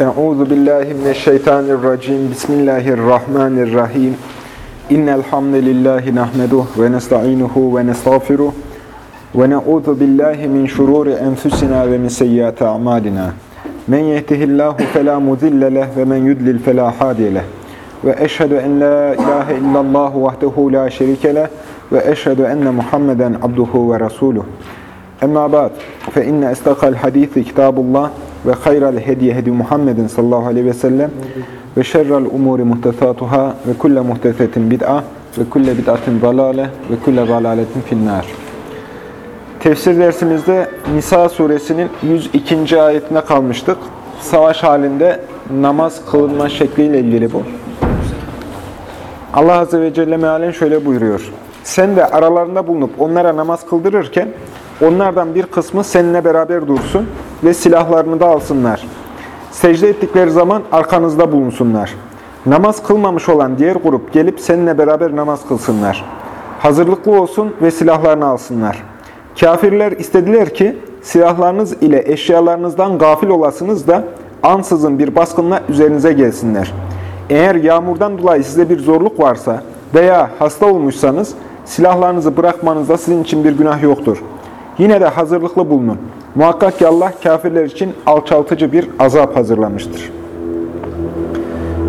Euzu billahi mineşşeytanirracim. Bismillahirrahmanirrahim. İnnel hamdelellahi nahmeduhu ve nestainuhu ve nestağfiruh ve na'udzu billahi min şururi enfusina ve min seyyiati a'malina. Men yehdihillahu fela mudille leh ve men yudlil fela hadiye leh. Ve eşhedü en la ilahe illallah vahdehu la şerike leh ve eşhedü enne Muhammeden abduhu ve resuluh. Emma ba'd fe inne istakal hadisi kitabullah ve hayral hediye hedi Muhammedin sallallahu aleyhi ve sellem ve şerrel umuri muhtesatuhâ ve kulle muhtesetin bid'a ve kulle bid'atin dalale ve kulle dalaletin finnâr. Tefsir dersimizde Nisa suresinin 102. ayetine kalmıştık. Savaş halinde namaz kılınma şekliyle ilgili bu. Allah Azze ve Celle mealen şöyle buyuruyor. Sen de aralarında bulunup onlara namaz kıldırırken onlardan bir kısmı seninle beraber dursun ve silahlarını da alsınlar. Secde ettikleri zaman arkanızda bulunsunlar. Namaz kılmamış olan diğer grup gelip seninle beraber namaz kılsınlar. Hazırlıklı olsun ve silahlarını alsınlar. Kafirler istediler ki silahlarınız ile eşyalarınızdan gafil olasınız da ansızın bir baskınla üzerinize gelsinler. Eğer yağmurdan dolayı size bir zorluk varsa veya hasta olmuşsanız silahlarınızı bırakmanızda sizin için bir günah yoktur. Yine de hazırlıklı bulunun. Muhakkak ki Allah kafirler için alçaltıcı bir azap hazırlamıştır.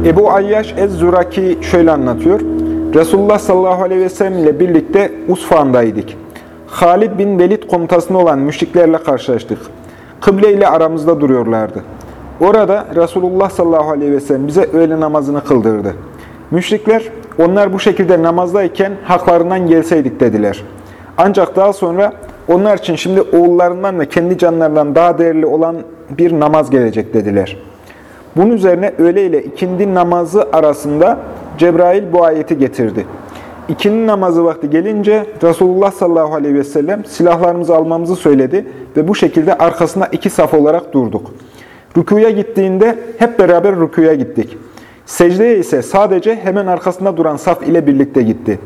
Ebu Ayyaş Ez-Zuraki şöyle anlatıyor. Resulullah sallallahu aleyhi ve sellem ile birlikte Usfan'daydık. Halid bin Velid komutasında olan müşriklerle karşılaştık. Kıble ile aramızda duruyorlardı. Orada Resulullah sallallahu aleyhi ve sellem bize öğle namazını kıldırdı. Müşrikler, onlar bu şekilde namazdayken haklarından gelseydik dediler. Ancak daha sonra onlar için şimdi oğullarından ve kendi canlarından daha değerli olan bir namaz gelecek dediler. Bunun üzerine öğle ile ikindi namazı arasında Cebrail bu ayeti getirdi. İkindi namazı vakti gelince Resulullah sallallahu aleyhi ve sellem silahlarımızı almamızı söyledi ve bu şekilde arkasında iki saf olarak durduk. Rükuya gittiğinde hep beraber rükuya gittik. Secdeye ise sadece hemen arkasında duran saf ile birlikte gitti.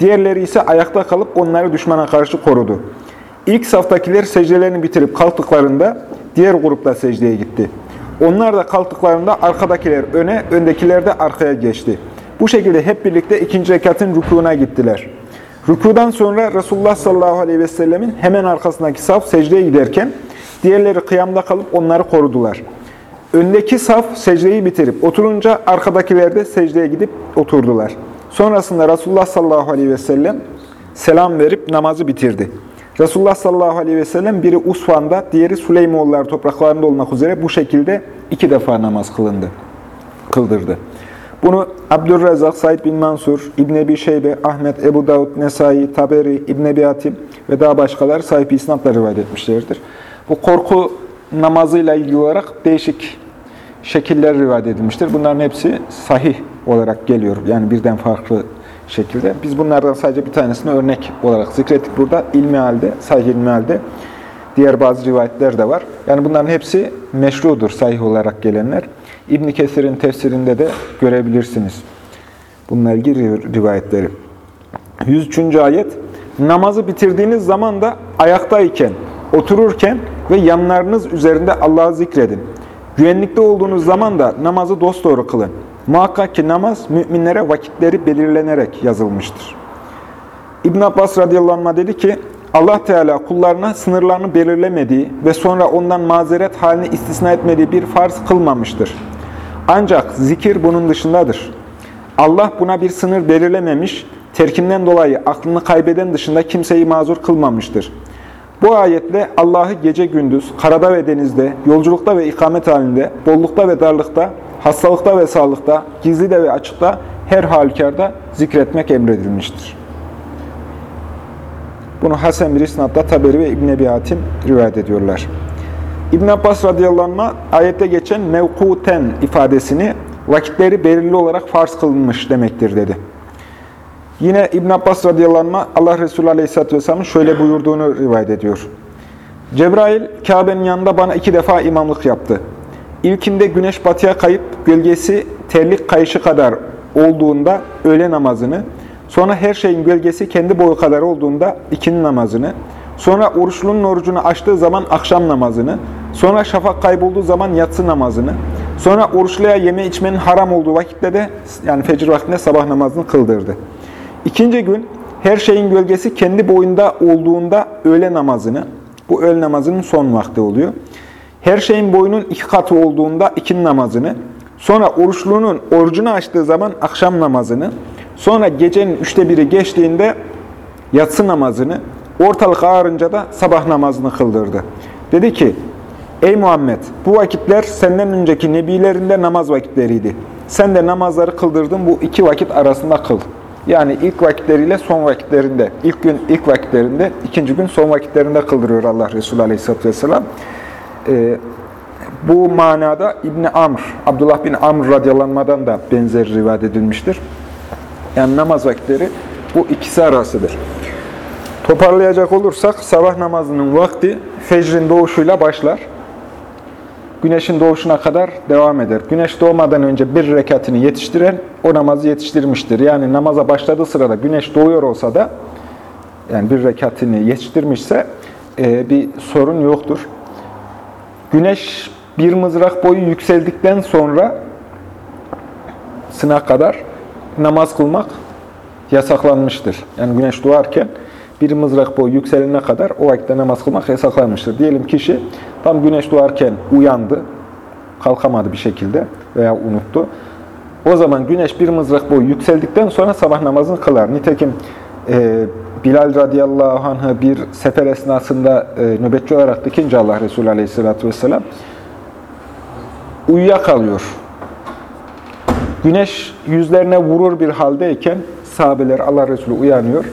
Diğerleri ise ayakta kalıp onları düşmana karşı korudu. İlk saftakiler secdelerini bitirip kalktıklarında diğer grup da secdeye gitti. Onlar da kalktıklarında arkadakiler öne, öndekiler de arkaya geçti. Bu şekilde hep birlikte ikinci rekatın rükûna gittiler. Rükudan sonra Resulullah sallallahu aleyhi ve sellemin hemen arkasındaki saf secdeye giderken diğerleri kıyamda kalıp onları korudular. Öndeki saf secdeyi bitirip oturunca arkadakiler de secdeye gidip oturdular. Sonrasında Resulullah sallallahu aleyhi ve sellem selam verip namazı bitirdi. Resulullah sallallahu aleyhi ve sellem biri Usfan'da, diğeri Süleymoğullar topraklarında olmak üzere bu şekilde iki defa namaz kılındı, kıldırdı. Bunu Abdülrezzak, Said bin Mansur, İbn Ebi Şeybe, Ahmet, Ebu Davud, Nesai, Taberi, İbn Ebi Hatim ve daha başkaları sahip isnatla rivayet etmişlerdir. Bu korku namazıyla ilgili olarak değişik şekiller rivayet edilmiştir. Bunların hepsi sahih olarak geliyor. Yani birden farklı şekilde. Biz bunlardan sadece bir tanesini örnek olarak zikrettik burada. İlmi halde, sahih ilmi halde diğer bazı rivayetler de var. Yani bunların hepsi meşrudur sahih olarak gelenler. İbn Kesir'in tefsirinde de görebilirsiniz. Bununla ilgili rivayetleri. 103. ayet. Namazı bitirdiğiniz zaman da ayaktayken, otururken ve yanlarınız üzerinde Allah'ı zikredin. Güvenlikte olduğunuz zaman da namazı dosdoğru kılın. Muhakkak ki namaz müminlere vakitleri belirlenerek yazılmıştır. İbn Abbas radıyallahu anh dedi ki, Allah Teala kullarına sınırlarını belirlemediği ve sonra ondan mazeret halini istisna etmediği bir farz kılmamıştır. Ancak zikir bunun dışındadır. Allah buna bir sınır belirlememiş, terkinden dolayı aklını kaybeden dışında kimseyi mazur kılmamıştır. Bu ayetle Allah'ı gece gündüz, karada ve denizde, yolculukta ve ikamet halinde, bollukta ve darlıkta, hastalıkta ve sağlıkta, gizlide ve açıkta, her halükarda zikretmek emredilmiştir. Bunu Hasan bir isnatla Taberi ve İbn Ebi Hatim rivayet ediyorlar. İbn Abbas radıyallahu anh ayette geçen mevkuten ifadesini vakitleri belirli olarak farz kılınmış demektir dedi. Yine İbn Abbas radıyallahu anh Allah Resulü aleyhisselatü vesselamın şöyle buyurduğunu rivayet ediyor. Cebrail Kabe'nin yanında bana iki defa imamlık yaptı. İlkinde güneş batıya kayıp gölgesi terlik kayışı kadar olduğunda öğle namazını, sonra her şeyin gölgesi kendi boyu kadar olduğunda ikinin namazını, sonra oruçlunun orucunu açtığı zaman akşam namazını, sonra şafak kaybolduğu zaman yatsı namazını, Sonra oruçluya yeme içmenin haram olduğu vakitte de yani fecir vaktinde sabah namazını kıldırdı. İkinci gün her şeyin gölgesi kendi boyunda olduğunda öğle namazını, bu öğle namazının son vakti oluyor. Her şeyin boyunun iki katı olduğunda ikindi namazını, sonra oruçluğunun orucunu açtığı zaman akşam namazını, sonra gecenin üçte biri geçtiğinde yatsı namazını, ortalık ağarınca da sabah namazını kıldırdı. Dedi ki, Ey Muhammed! Bu vakitler senden önceki nebilerinde namaz vakitleriydi. Sen de namazları kıldırdın bu iki vakit arasında kıl. Yani ilk vakitleriyle son vakitlerinde, ilk gün ilk vakitlerinde, ikinci gün son vakitlerinde kıldırıyor Allah Resulü Aleyhisselatü Vesselam. Ee, bu manada İbni Amr, Abdullah bin Amr radyalanmadan da benzer rivayet edilmiştir. Yani namaz vakitleri bu ikisi arasıdır. Toparlayacak olursak sabah namazının vakti fecrin doğuşuyla başlar. Güneşin doğuşuna kadar devam eder. Güneş doğmadan önce bir rekatini yetiştiren o namazı yetiştirmiştir. Yani namaza başladığı sırada güneş doğuyor olsa da yani bir rekatini yetiştirmişse e, bir sorun yoktur. Güneş bir mızrak boyu yükseldikten sonra sına kadar namaz kılmak yasaklanmıştır. Yani güneş doğarken bir mızrak boyu yükselene kadar o vakitte namaz kılmak yasaklanmıştır. Diyelim kişi tam güneş doğarken uyandı, kalkamadı bir şekilde veya unuttu. O zaman güneş bir mızrak boyu yükseldikten sonra sabah namazını kılar. Nitekim e, Bilal radıyallahu anh'ı bir sefer esnasında e, nöbetçi olarak dikince Allah Resulü aleyhissalatü vesselam uyuyakalıyor. Güneş yüzlerine vurur bir haldeyken sahabeler Allah Resulü uyanıyor.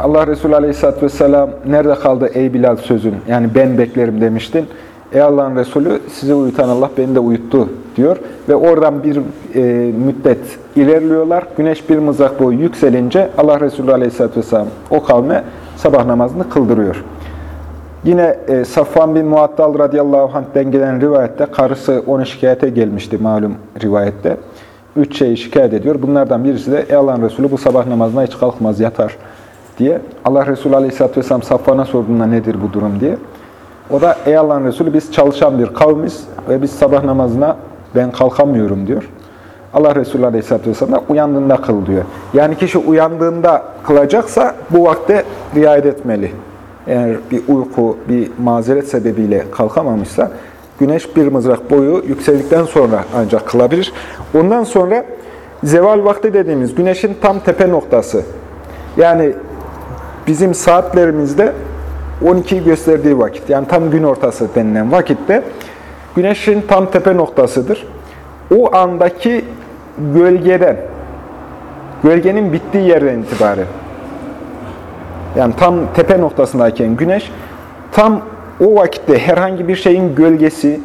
Allah Resulü Aleyhisselatü Vesselam nerede kaldı ey Bilal sözün? Yani ben beklerim demiştin. Ey Allah'ın Resulü sizi uyutan Allah beni de uyuttu diyor. Ve oradan bir e, müddet ilerliyorlar. Güneş bir mızrak boyu yükselince Allah Resulü Aleyhisselatü Vesselam o kavme sabah namazını kıldırıyor. Yine e, Safvan bin Muattal radıyallahu anh'den gelen rivayette karısı onu şikayete gelmişti malum rivayette. Üç şeyi şikayet ediyor. Bunlardan birisi de ey Allah'ın Resulü bu sabah namazına hiç kalkmaz yatar diye. Allah Resulü Aleyhisselatü Vesselam Safvan'a sorduğunda nedir bu durum diye. O da ey Allah'ın Resulü biz çalışan bir kavmiz ve biz sabah namazına ben kalkamıyorum diyor. Allah Resulü Aleyhisselatü Vesselam da uyandığında kıl diyor. Yani kişi uyandığında kılacaksa bu vakte riayet etmeli. Eğer bir uyku, bir mazeret sebebiyle kalkamamışsa güneş bir mızrak boyu yükseldikten sonra ancak kılabilir. Ondan sonra zeval vakti dediğimiz güneşin tam tepe noktası. Yani bizim saatlerimizde 12'yi gösterdiği vakit, yani tam gün ortası denilen vakitte güneşin tam tepe noktasıdır. O andaki gölgeden, gölgenin bittiği yerden itibaren, yani tam tepe noktasındayken güneş, tam o vakitte herhangi bir şeyin gölgesi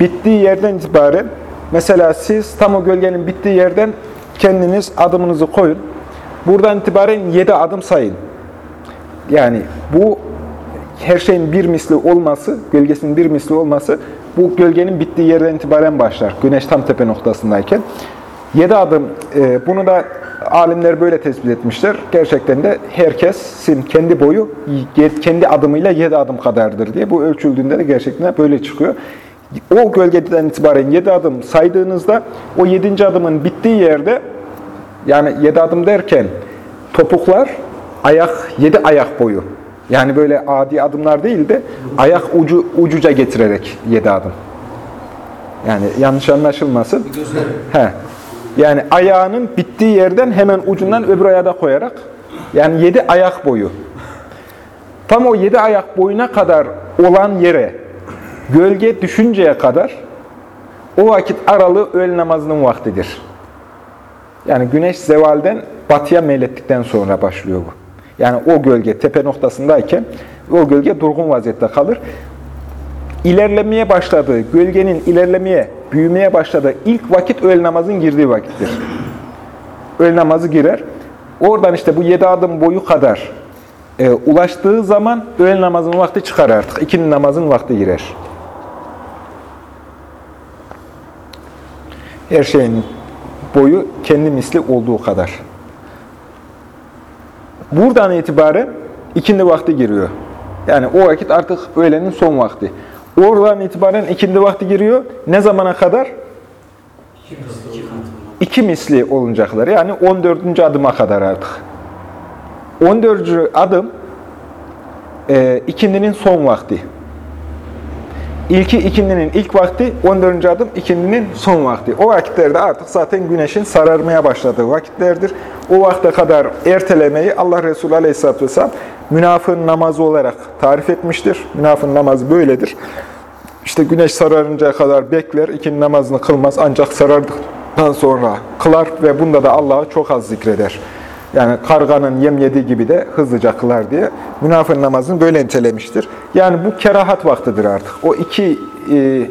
bittiği yerden itibaren, mesela siz tam o gölgenin bittiği yerden kendiniz adımınızı koyun. Buradan itibaren 7 adım sayın. Yani bu her şeyin bir misli olması, gölgesinin bir misli olması bu gölgenin bittiği yerden itibaren başlar. Güneş tam tepe noktasındayken. 7 adım, e, bunu da alimler böyle tespit etmişler. Gerçekten de herkesin kendi boyu kendi adımıyla 7 adım kadardır diye. Bu ölçüldüğünde de gerçekten böyle çıkıyor. O gölgeden itibaren 7 adım saydığınızda o 7. adımın bittiği yerde yani 7 adım derken topuklar ayak, 7 ayak boyu. Yani böyle adi adımlar değil de ayak ucu ucuca getirerek 7 adım. Yani yanlış anlaşılmasın. He. Yani ayağının bittiği yerden hemen ucundan öbür ayağa da koyarak yani 7 ayak boyu. Tam o 7 ayak boyuna kadar olan yere gölge düşünceye kadar o vakit aralığı öğle namazının vaktidir. Yani güneş zevalden batıya meylettikten sonra başlıyor bu. Yani o gölge tepe noktasındayken o gölge durgun vaziyette kalır. İlerlemeye başladığı, gölgenin ilerlemeye, büyümeye başladığı ilk vakit öğle namazın girdiği vakittir. Öğle namazı girer. Oradan işte bu yedi adım boyu kadar e, ulaştığı zaman öğle namazın vakti çıkar artık. İkinin namazın vakti girer. Her şeyin boyu kendi misli olduğu kadar. Buradan itibaren ikindi vakti giriyor. Yani o vakit artık öğlenin son vakti. Oradan itibaren ikindi vakti giriyor. Ne zamana kadar? İki misli olunca kadar. Yani 14. adıma kadar artık. 14. adım e, ikindinin son vakti. İlki ikindinin ilk vakti, 14. adım ikindinin son vakti. O vakitlerde artık zaten güneşin sararmaya başladığı vakitlerdir. O vakte kadar ertelemeyi Allah Resulü Aleyhisselatü Vesselam münafığın namazı olarak tarif etmiştir. Münafığın namazı böyledir. İşte güneş sararıncaya kadar bekler, ikindi namazını kılmaz ancak sarardıktan sonra kılar ve bunda da Allah'ı çok az zikreder. Yani karganın yem yediği gibi de hızlıca kılar diye münafığın namazını böyle nitelemiştir. Yani bu kerahat vaktidir artık. O iki, e,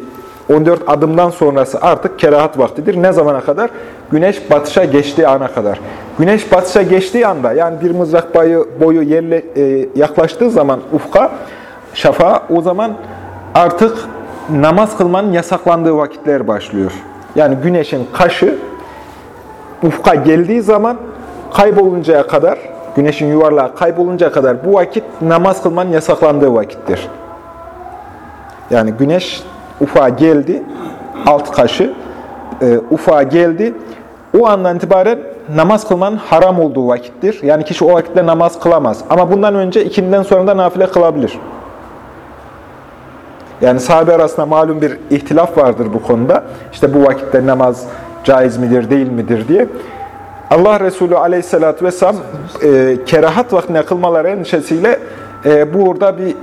14 adımdan sonrası artık kerahat vaktidir. Ne zamana kadar? Güneş batışa geçtiği ana kadar. Güneş batışa geçtiği anda yani bir mızrak boyu, boyu yerle e, yaklaştığı zaman ufka, şafağa o zaman artık namaz kılmanın yasaklandığı vakitler başlıyor. Yani güneşin kaşı ufka geldiği zaman kayboluncaya kadar, güneşin yuvarlağı kayboluncaya kadar bu vakit namaz kılmanın yasaklandığı vakittir. Yani güneş ufağa geldi, alt kaşı e, ufağa geldi. O andan itibaren namaz kılmanın haram olduğu vakittir. Yani kişi o vakitte namaz kılamaz. Ama bundan önce ikinden sonra da nafile kılabilir. Yani sahabe arasında malum bir ihtilaf vardır bu konuda. İşte bu vakitte namaz caiz midir, değil midir diye. Allah Resulü aleyhissalatü vesselam e, kerahat vaktine kılmaları endişesiyle e, burada bir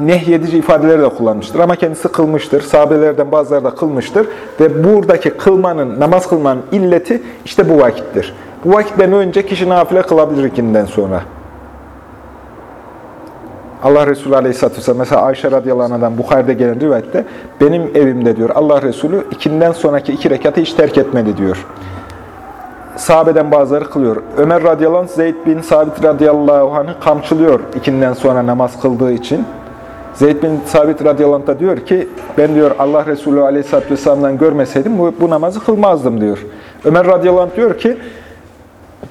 nehyedici ifadeleri de kullanmıştır. Ama kendisi kılmıştır. Sahabelerden bazıları da kılmıştır. Ve buradaki kılmanın, namaz kılmanın illeti işte bu vakittir. Bu vakitten önce kişi nafile kılabilir ikinden sonra. Allah Resulü Aleyhisselatü Vesselam, mesela Ayşe radıyallahu anh'dan Bukhari'de gelen rivayette, benim evimde diyor Allah Resulü ikinden sonraki iki rekatı hiç terk etmedi diyor. Sahabeden bazıları kılıyor. Ömer radıyallahu anh, Zeyd bin Sabit radıyallahu anh'ı kamçılıyor ikinden sonra namaz kıldığı için. Zeyd bin Sabit radıyallahu anh da diyor ki, ben diyor Allah Resulü aleyhisselatü vesselam'dan görmeseydim bu, bu namazı kılmazdım diyor. Ömer radıyallahu anh diyor ki,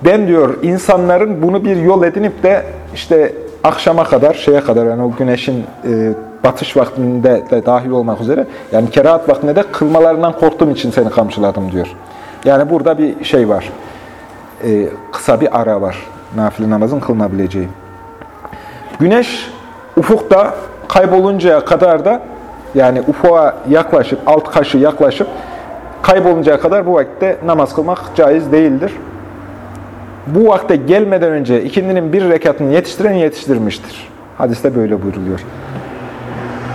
ben diyor insanların bunu bir yol edinip de işte akşama kadar, şeye kadar yani o güneşin e, batış vaktinde de dahil olmak üzere yani kerahat vaktinde de kılmalarından korktuğum için seni kamçıladım diyor. Yani burada bir şey var. E, kısa bir ara var. Nafile namazın kılınabileceği. Güneş ufukta kayboluncaya kadar da yani ufuğa yaklaşıp, alt kaşı yaklaşıp kayboluncaya kadar bu vakitte namaz kılmak caiz değildir bu vakte gelmeden önce ikindinin bir rekatını yetiştiren yetiştirmiştir. Hadiste böyle buyruluyor.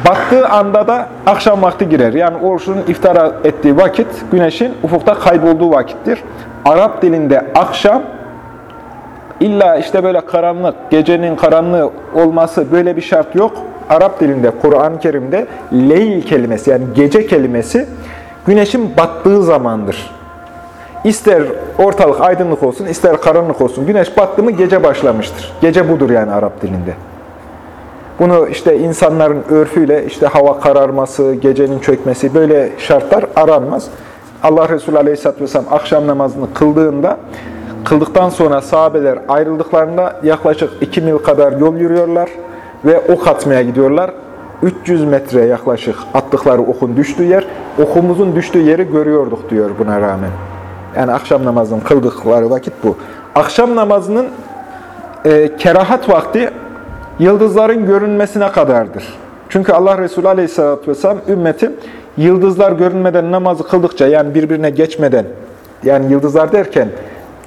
Battığı anda da akşam vakti girer. Yani oruçun iftara ettiği vakit güneşin ufukta kaybolduğu vakittir. Arap dilinde akşam illa işte böyle karanlık, gecenin karanlığı olması böyle bir şart yok. Arap dilinde, Kur'an-ı Kerim'de leyl kelimesi yani gece kelimesi güneşin battığı zamandır. İster ortalık aydınlık olsun, ister karanlık olsun. Güneş battı mı gece başlamıştır. Gece budur yani Arap dilinde. Bunu işte insanların örfüyle işte hava kararması, gecenin çökmesi böyle şartlar aranmaz. Allah Resulü Aleyhisselatü Vesselam akşam namazını kıldığında, kıldıktan sonra sahabeler ayrıldıklarında yaklaşık 2 mil kadar yol yürüyorlar ve ok atmaya gidiyorlar. 300 metre yaklaşık attıkları okun düştüğü yer, okumuzun düştüğü yeri görüyorduk diyor buna rağmen. Yani akşam namazının kıldıkları vakit bu. Akşam namazının e, kerahat vakti yıldızların görünmesine kadardır. Çünkü Allah Resulü Aleyhisselatü Vesselam ümmeti yıldızlar görünmeden namazı kıldıkça yani birbirine geçmeden yani yıldızlar derken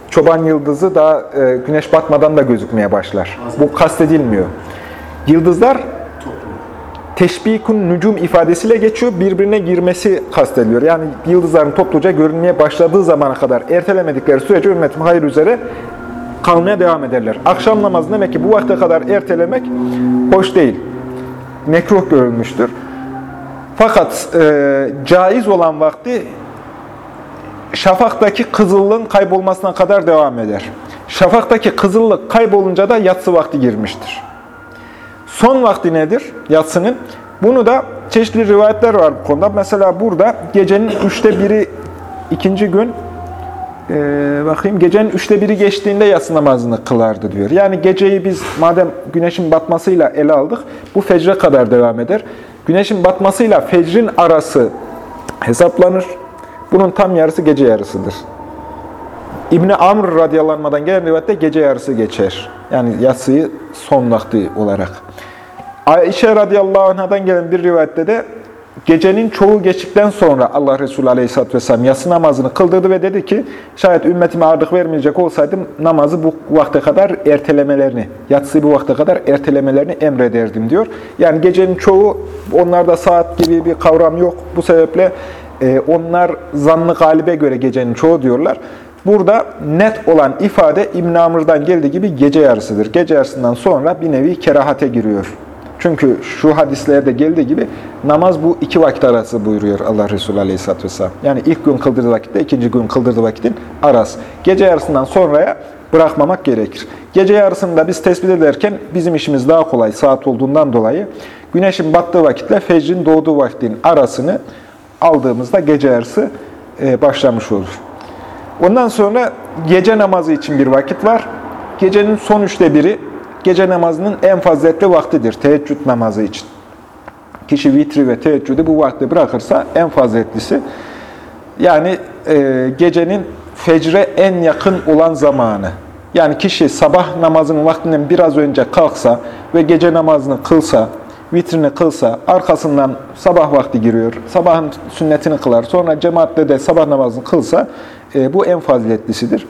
çoban yıldızı daha e, güneş batmadan da gözükmeye başlar. Bu kastedilmiyor. Yıldızlar teşbikun nücum ifadesiyle geçiyor. Birbirine girmesi kastediliyor. Yani yıldızların topluca görünmeye başladığı zamana kadar ertelemedikleri sürece ümmetim hayır üzere kalmaya devam ederler. Akşam namazı demek ki bu vakte kadar ertelemek hoş değil. Mekruh görülmüştür. Fakat e, caiz olan vakti şafaktaki kızıllığın kaybolmasına kadar devam eder. Şafaktaki kızıllık kaybolunca da yatsı vakti girmiştir. Son vakti nedir yatsının? Bunu da çeşitli rivayetler var bu konuda. Mesela burada gecenin üçte biri ikinci gün e, bakayım gecenin üçte biri geçtiğinde yatsı namazını kılardı diyor. Yani geceyi biz madem güneşin batmasıyla ele aldık bu fecre kadar devam eder. Güneşin batmasıyla fecrin arası hesaplanır. Bunun tam yarısı gece yarısıdır. İbni Amr radyalanmadan gelen rivayette gece yarısı geçer. Yani yatsıyı son vakti olarak. Ayşe radıyallahu anh'dan gelen bir rivayette de gecenin çoğu geçtikten sonra Allah Resulü aleyhisselatü vesselam yatsı namazını kıldırdı ve dedi ki şayet ümmetime ağırlık vermeyecek olsaydım namazı bu vakte kadar ertelemelerini, yatsıyı bu vakte kadar ertelemelerini emrederdim diyor. Yani gecenin çoğu onlarda saat gibi bir kavram yok. Bu sebeple e, onlar zannı galibe göre gecenin çoğu diyorlar. Burada net olan ifade İbn Amr'dan geldiği gibi gece yarısıdır. Gece yarısından sonra bir nevi kerahate giriyor. Çünkü şu hadislerde geldiği gibi namaz bu iki vakit arası buyuruyor Allah Resulü Aleyhisselatü Vesselam. Yani ilk gün kıldırdığı vakitte ikinci gün kıldırdığı vakitin arası. Gece yarısından sonraya bırakmamak gerekir. Gece yarısında biz tespit ederken bizim işimiz daha kolay saat olduğundan dolayı güneşin battığı vakitle fecrin doğduğu vaktin arasını aldığımızda gece yarısı e, başlamış olur. Ondan sonra gece namazı için bir vakit var. Gecenin son üçte biri gece namazının en faziletli vaktidir teheccüd namazı için. Kişi vitri ve teheccüdü bu vakti bırakırsa en faziletlisi. Yani e, gecenin fecre en yakın olan zamanı. Yani kişi sabah namazının vaktinden biraz önce kalksa ve gece namazını kılsa, vitrini kılsa, arkasından sabah vakti giriyor, sabahın sünnetini kılar, sonra cemaatle de sabah namazını kılsa, e, bu en faziletlisidir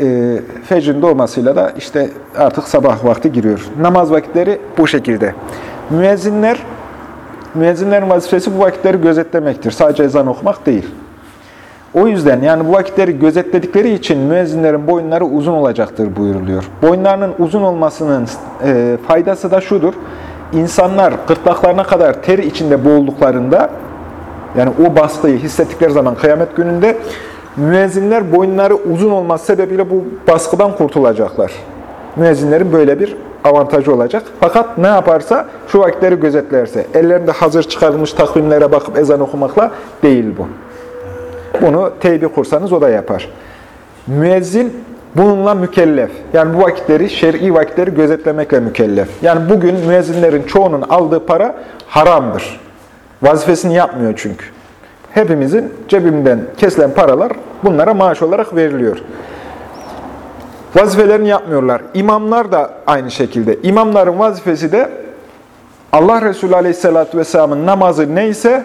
e, fecrin doğmasıyla da işte artık sabah vakti giriyor. Namaz vakitleri bu şekilde. Müezzinler, müezzinlerin vazifesi bu vakitleri gözetlemektir. Sadece ezan okumak değil. O yüzden yani bu vakitleri gözetledikleri için müezzinlerin boyunları uzun olacaktır buyuruluyor. Boyunlarının uzun olmasının e, faydası da şudur. İnsanlar gırtlaklarına kadar ter içinde boğulduklarında yani o baskıyı hissettikleri zaman kıyamet gününde müezzinler boyunları uzun olması sebebiyle bu baskıdan kurtulacaklar. Müezzinlerin böyle bir avantajı olacak. Fakat ne yaparsa, şu vakitleri gözetlerse, ellerinde hazır çıkarılmış takvimlere bakıp ezan okumakla değil bu. Bunu teybi kursanız o da yapar. Müezzin bununla mükellef. Yani bu vakitleri, şer'i vakitleri gözetlemekle mükellef. Yani bugün müezzinlerin çoğunun aldığı para haramdır. Vazifesini yapmıyor çünkü hepimizin cebimden kesilen paralar bunlara maaş olarak veriliyor. Vazifelerini yapmıyorlar. İmamlar da aynı şekilde. İmamların vazifesi de Allah Resulü Aleyhisselatü Vesselam'ın namazı neyse,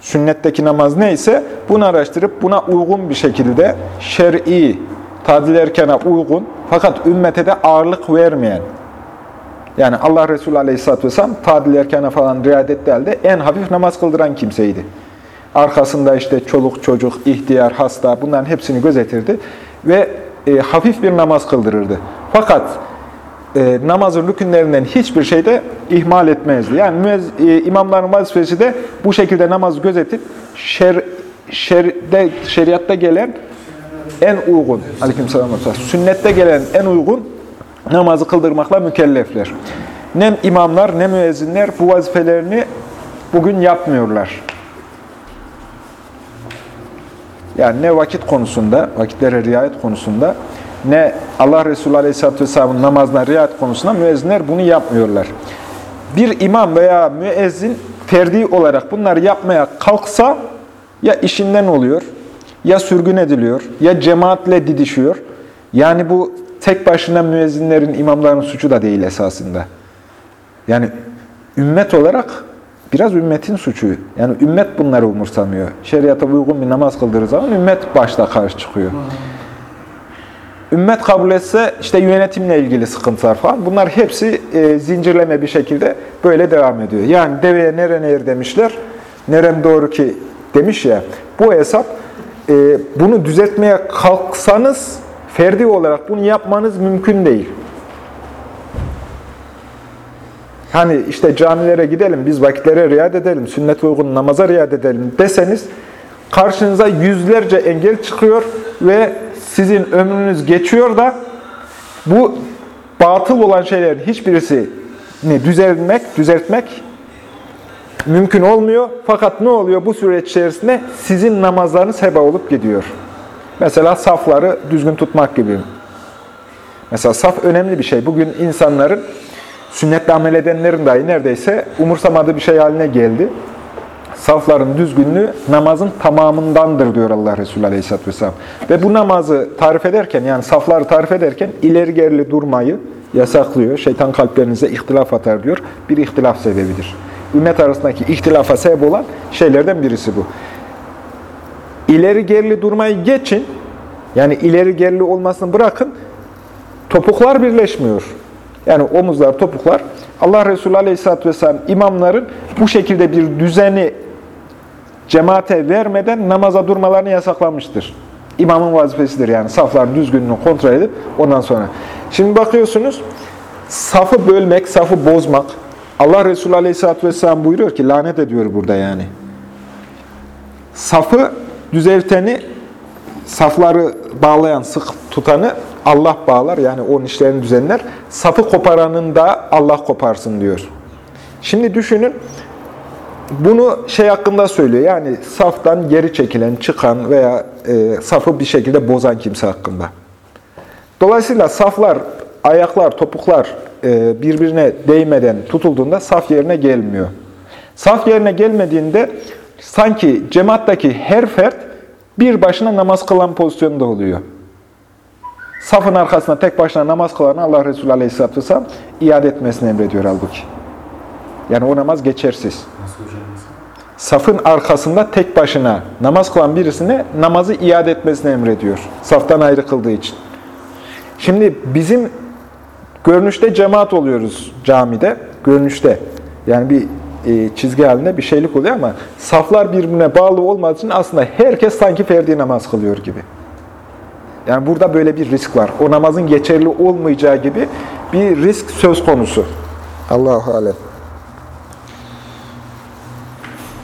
sünnetteki namaz neyse bunu araştırıp buna uygun bir şekilde şer'i, tadil erkana uygun fakat ümmete de ağırlık vermeyen, yani Allah Resulü Aleyhisselatü Vesselam tadil erkana falan riayet ettiği halde en hafif namaz kıldıran kimseydi. Arkasında işte çoluk çocuk, ihtiyar, hasta bunların hepsini gözetirdi. Ve e, hafif bir namaz kıldırırdı. Fakat e, namazın rükünlerinden hiçbir şeyde ihmal etmezdi. Yani müez, e, imamların vazifesi de bu şekilde namazı gözetip şer, şerde, şeriatta gelen en uygun, aleykümselam, sünnette gelen en uygun namazı kıldırmakla mükellefler. Ne imamlar ne müezzinler bu vazifelerini bugün yapmıyorlar. Yani ne vakit konusunda, vakitlere riayet konusunda, ne Allah Resulü Aleyhisselatü Vesselam'ın namazına riayet konusunda müezzinler bunu yapmıyorlar. Bir imam veya müezzin ferdi olarak bunları yapmaya kalksa ya işinden oluyor, ya sürgün ediliyor, ya cemaatle didişiyor. Yani bu tek başına müezzinlerin, imamların suçu da değil esasında. Yani ümmet olarak Biraz ümmetin suçu. Yani ümmet bunları umursamıyor. Şeriata uygun bir namaz kıldırır zaman ümmet başta karşı çıkıyor. Ümmet kabul etse işte yönetimle ilgili sıkıntılar falan. Bunlar hepsi e, zincirleme bir şekilde böyle devam ediyor. Yani deveye nere nehir demişler. Nerem doğru ki demiş ya. Bu hesap e, bunu düzeltmeye kalksanız ferdi olarak bunu yapmanız mümkün değil. Hani işte camilere gidelim, biz vakitlere riayet edelim, sünnet uygun namaza riayet edelim deseniz, karşınıza yüzlerce engel çıkıyor ve sizin ömrünüz geçiyor da bu batıl olan şeylerin hiçbirisini düzeltmek, düzeltmek mümkün olmuyor. Fakat ne oluyor bu süreç içerisinde? Sizin namazlarınız heba olup gidiyor. Mesela safları düzgün tutmak gibi. Mesela saf önemli bir şey. Bugün insanların sünnetle amel edenlerin dahi neredeyse umursamadığı bir şey haline geldi. Safların düzgünlüğü namazın tamamındandır diyor Allah Resulü Aleyhisselatü Vesselam. Ve bu namazı tarif ederken yani safları tarif ederken ileri gerili durmayı yasaklıyor. Şeytan kalplerinize ihtilaf atar diyor. Bir ihtilaf sebebidir. Ümmet arasındaki ihtilafa sebep olan şeylerden birisi bu. İleri gerili durmayı geçin. Yani ileri gerili olmasını bırakın. Topuklar birleşmiyor. Yani omuzlar, topuklar. Allah Resulü Aleyhisselatü Vesselam imamların bu şekilde bir düzeni cemaate vermeden namaza durmalarını yasaklamıştır. İmamın vazifesidir yani safların düzgünlüğünü kontrol edip ondan sonra. Şimdi bakıyorsunuz safı bölmek, safı bozmak. Allah Resulü Aleyhisselatü Vesselam buyuruyor ki lanet ediyor burada yani. Safı düzelteni, safları bağlayan, sık tutanı Allah bağlar. Yani onun işlerini düzenler. Safı koparanın da Allah koparsın diyor. Şimdi düşünün, bunu şey hakkında söylüyor. Yani saftan geri çekilen, çıkan veya e, safı bir şekilde bozan kimse hakkında. Dolayısıyla saflar, ayaklar, topuklar e, birbirine değmeden tutulduğunda saf yerine gelmiyor. Saf yerine gelmediğinde sanki cemaattaki her fert bir başına namaz kılan pozisyonda oluyor. Safın arkasında tek başına namaz kılan Allah Resulü Aleyhisselatü Vesselam iade etmesini emrediyor halbuki. Yani o namaz geçersiz. Safın arkasında tek başına namaz kılan birisine namazı iade etmesini emrediyor. Saftan ayrı kıldığı için. Şimdi bizim görünüşte cemaat oluyoruz camide. Görünüşte. Yani bir e, çizgi halinde bir şeylik oluyor ama saflar birbirine bağlı olmadığı için aslında herkes sanki ferdi namaz kılıyor gibi. Yani burada böyle bir risk var. O namazın geçerli olmayacağı gibi bir risk söz konusu. Allahu alem.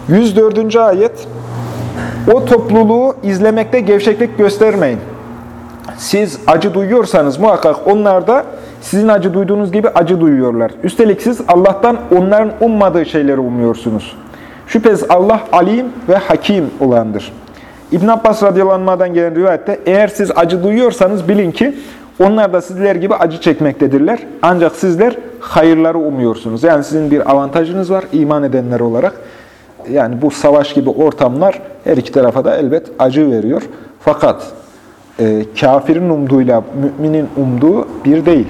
104. ayet O topluluğu izlemekte gevşeklik göstermeyin. Siz acı duyuyorsanız muhakkak onlar da sizin acı duyduğunuz gibi acı duyuyorlar. Üstelik siz Allah'tan onların ummadığı şeyleri umuyorsunuz. Şüphesiz Allah alim ve hakim olandır. İbn Abbas radıyallahu gelen rivayette eğer siz acı duyuyorsanız bilin ki onlar da sizler gibi acı çekmektedirler. Ancak sizler hayırları umuyorsunuz. Yani sizin bir avantajınız var iman edenler olarak. Yani bu savaş gibi ortamlar her iki tarafa da elbet acı veriyor. Fakat e, kafirin umduğuyla müminin umduğu bir değil.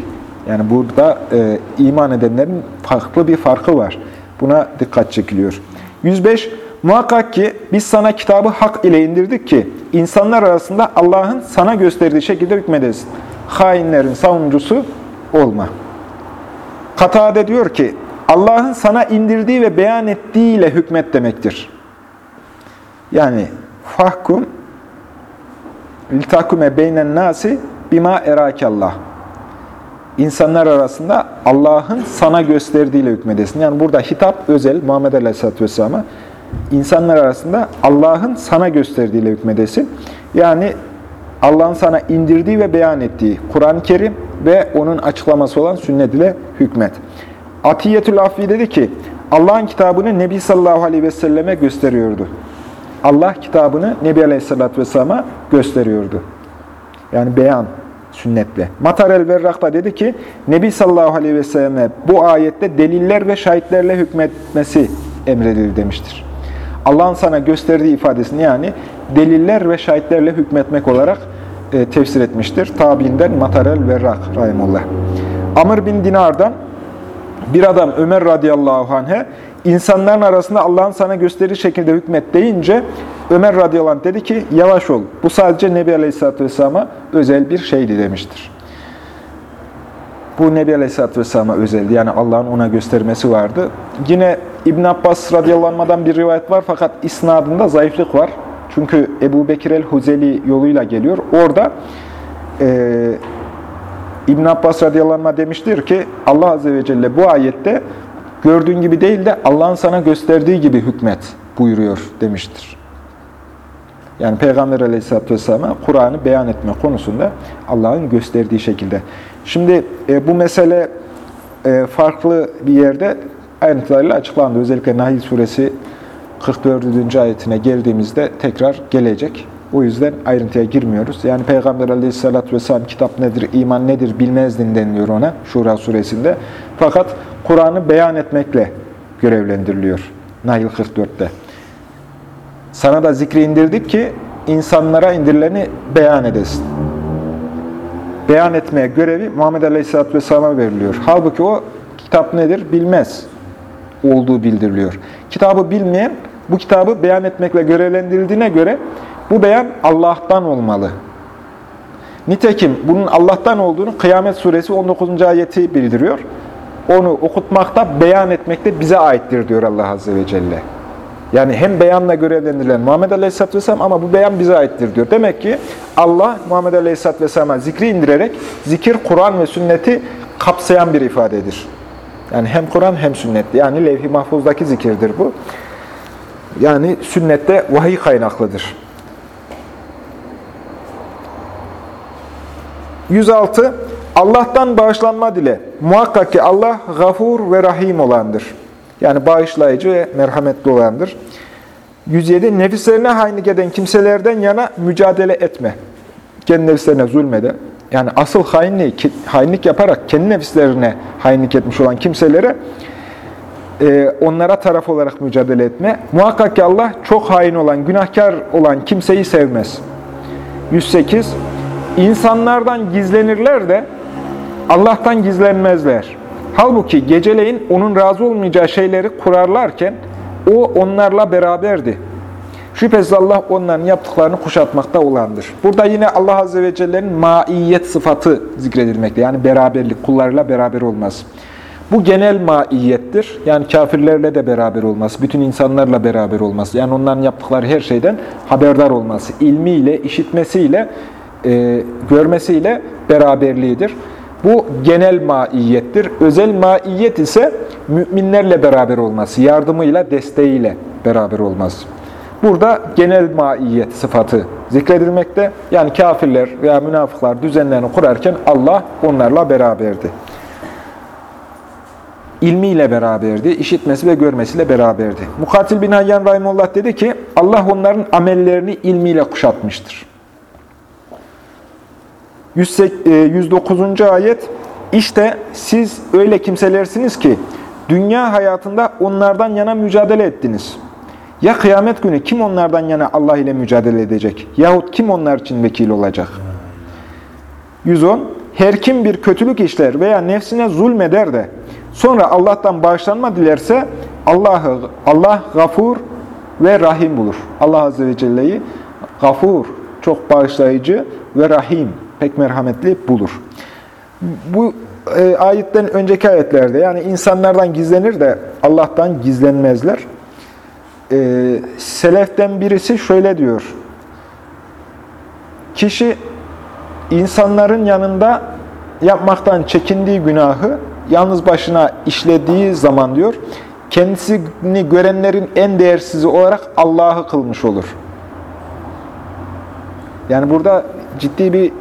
Yani burada e, iman edenlerin farklı bir farkı var. Buna dikkat çekiliyor. 105. Muhakkak ki biz sana kitabı hak ile indirdik ki insanlar arasında Allah'ın sana gösterdiği şekilde hükmedesin. Hainlerin savunucusu olma. Katade diyor ki Allah'ın sana indirdiği ve beyan ettiğiyle hükmet demektir. Yani fahkum litakume beynen nasi bima erakallah. İnsanlar arasında Allah'ın sana gösterdiğiyle hükmedesin. Yani burada hitap özel Muhammed Aleyhisselatü Vesselam'a insanlar arasında Allah'ın sana gösterdiğiyle hükmedesin. Yani Allah'ın sana indirdiği ve beyan ettiği Kur'an-ı Kerim ve onun açıklaması olan sünnet ile hükmet. Atiyetül Affi dedi ki, Allah'ın kitabını Nebi sallallahu aleyhi ve selleme gösteriyordu. Allah kitabını Nebi aleyhissalatü vesselama gösteriyordu. Yani beyan, sünnetle. Matar el-Verrak da dedi ki, Nebi sallallahu aleyhi ve selleme bu ayette deliller ve şahitlerle hükmetmesi emredildi demiştir. Allah'ın sana gösterdiği ifadesini yani deliller ve şahitlerle hükmetmek olarak e, tefsir etmiştir. Tabiinden Matar el-Verrak rahimullah. Amr bin Dinar'dan bir adam Ömer radıyallahu anh'e insanların arasında Allah'ın sana gösterdiği şekilde hükmet deyince Ömer radıyallahu anh dedi ki yavaş ol. Bu sadece Nebi Aleyhisselatü Vesselam'a özel bir şeydi demiştir. Bu Nebi Aleyhisselatü Vesselam'a özeldi. Yani Allah'ın ona göstermesi vardı. Yine İbn Abbas radıyallahu bir rivayet var fakat isnadında zayıflık var. Çünkü Ebu Bekir el-Huzeli yoluyla geliyor. Orada e, İbn Abbas radıyallahu demiştir ki Allah azze ve celle bu ayette gördüğün gibi değil de Allah'ın sana gösterdiği gibi hükmet buyuruyor demiştir. Yani Peygamber aleyhisselatü vesselam'a Kur'an'ı beyan etme konusunda Allah'ın gösterdiği şekilde. Şimdi e, bu mesele e, farklı bir yerde ayrıntılarıyla açıklandı. Özellikle Nahil suresi 44. ayetine geldiğimizde tekrar gelecek. O yüzden ayrıntıya girmiyoruz. Yani Peygamber aleyhissalatü vesselam kitap nedir, iman nedir bilmezdin deniliyor ona Şura suresinde. Fakat Kur'an'ı beyan etmekle görevlendiriliyor. Nail 44'te. Sana da zikri indirdik ki insanlara indirileni beyan edesin. Beyan etmeye görevi Muhammed Aleyhisselatü Vesselam'a veriliyor. Halbuki o kitap nedir bilmez olduğu bildiriliyor. Kitabı bilmeyen bu kitabı beyan etmekle görevlendirildiğine göre bu beyan Allah'tan olmalı. Nitekim bunun Allah'tan olduğunu Kıyamet Suresi 19. ayeti bildiriyor. Onu okutmakta, beyan etmekte bize aittir diyor Allah Azze ve Celle. Yani hem beyanla görevlendirilen Muhammed Aleyhisselatü Vesselam ama bu beyan bize aittir diyor. Demek ki Allah Muhammed Aleyhisselatü Vesselam'a zikri indirerek zikir, Kur'an ve sünneti kapsayan bir ifadedir. Yani hem Kur'an hem sünnet. Yani levh-i mahfuzdaki zikirdir bu. Yani sünnette vahiy kaynaklıdır. 106. Allah'tan bağışlanma dile. Muhakkak ki Allah gafur ve rahim olandır. Yani bağışlayıcı ve merhametli olandır. 107. Nefislerine hainlik eden kimselerden yana mücadele etme. Kendi nefislerine zulmede. Yani asıl hainliği, hainlik yaparak kendi nefislerine hainlik etmiş olan kimselere e, onlara taraf olarak mücadele etme. Muhakkak ki Allah çok hain olan, günahkar olan kimseyi sevmez. 108. İnsanlardan gizlenirler de Allah'tan gizlenmezler. Halbuki geceleyin onun razı olmayacağı şeyleri kurarlarken o onlarla beraberdi. Şüphesiz Allah onların yaptıklarını kuşatmakta olandır. Burada yine Allah Azze ve Celle'nin maiyet sıfatı zikredilmekte. Yani beraberlik, kullarıyla beraber olması. Bu genel maiyettir. Yani kafirlerle de beraber olması, bütün insanlarla beraber olması. Yani onların yaptıkları her şeyden haberdar olması. ilmiyle, işitmesiyle, e, görmesiyle beraberliğidir. Bu genel maiyettir. Özel maiyet ise müminlerle beraber olması, yardımıyla, desteğiyle beraber olması. Burada genel maiyet sıfatı zikredilmekte. Yani kafirler veya münafıklar düzenlerini kurarken Allah onlarla beraberdi. İlmiyle beraberdi, işitmesi ve görmesiyle beraberdi. Mukatil bin Hayyan Rahimullah dedi ki, Allah onların amellerini ilmiyle kuşatmıştır. 109. E, ayet İşte siz öyle kimselersiniz ki dünya hayatında onlardan yana mücadele ettiniz. Ya kıyamet günü kim onlardan yana Allah ile mücadele edecek? Yahut kim onlar için vekil olacak? 110. Her kim bir kötülük işler veya nefsine zulmeder de sonra Allah'tan bağışlanma dilerse Allah'ı Allah gafur ve rahim bulur. Allah Azze ve Celle'yi gafur, çok bağışlayıcı ve rahim pek merhametli bulur. Bu e, ayetten önceki ayetlerde yani insanlardan gizlenir de Allah'tan gizlenmezler. E, seleften birisi şöyle diyor. Kişi insanların yanında yapmaktan çekindiği günahı yalnız başına işlediği zaman diyor, kendisini görenlerin en değersizi olarak Allah'ı kılmış olur. Yani burada ciddi bir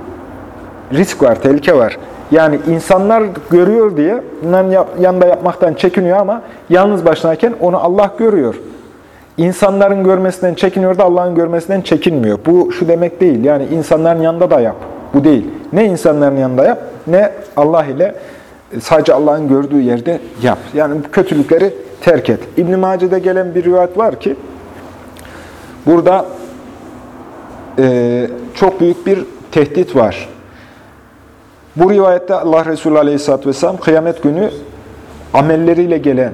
risk var, tehlike var. Yani insanlar görüyor diye bunların yanında yapmaktan çekiniyor ama yalnız başınayken onu Allah görüyor. İnsanların görmesinden çekiniyor da Allah'ın görmesinden çekinmiyor. Bu şu demek değil. Yani insanların yanında da yap. Bu değil. Ne insanların yanında yap ne Allah ile sadece Allah'ın gördüğü yerde yap. Yani bu kötülükleri terk et. İbn-i Mace'de gelen bir rivayet var ki burada e, çok büyük bir tehdit var. Bu rivayette Allah Resulü Aleyhisselatü Vesselam kıyamet günü amelleriyle gelen,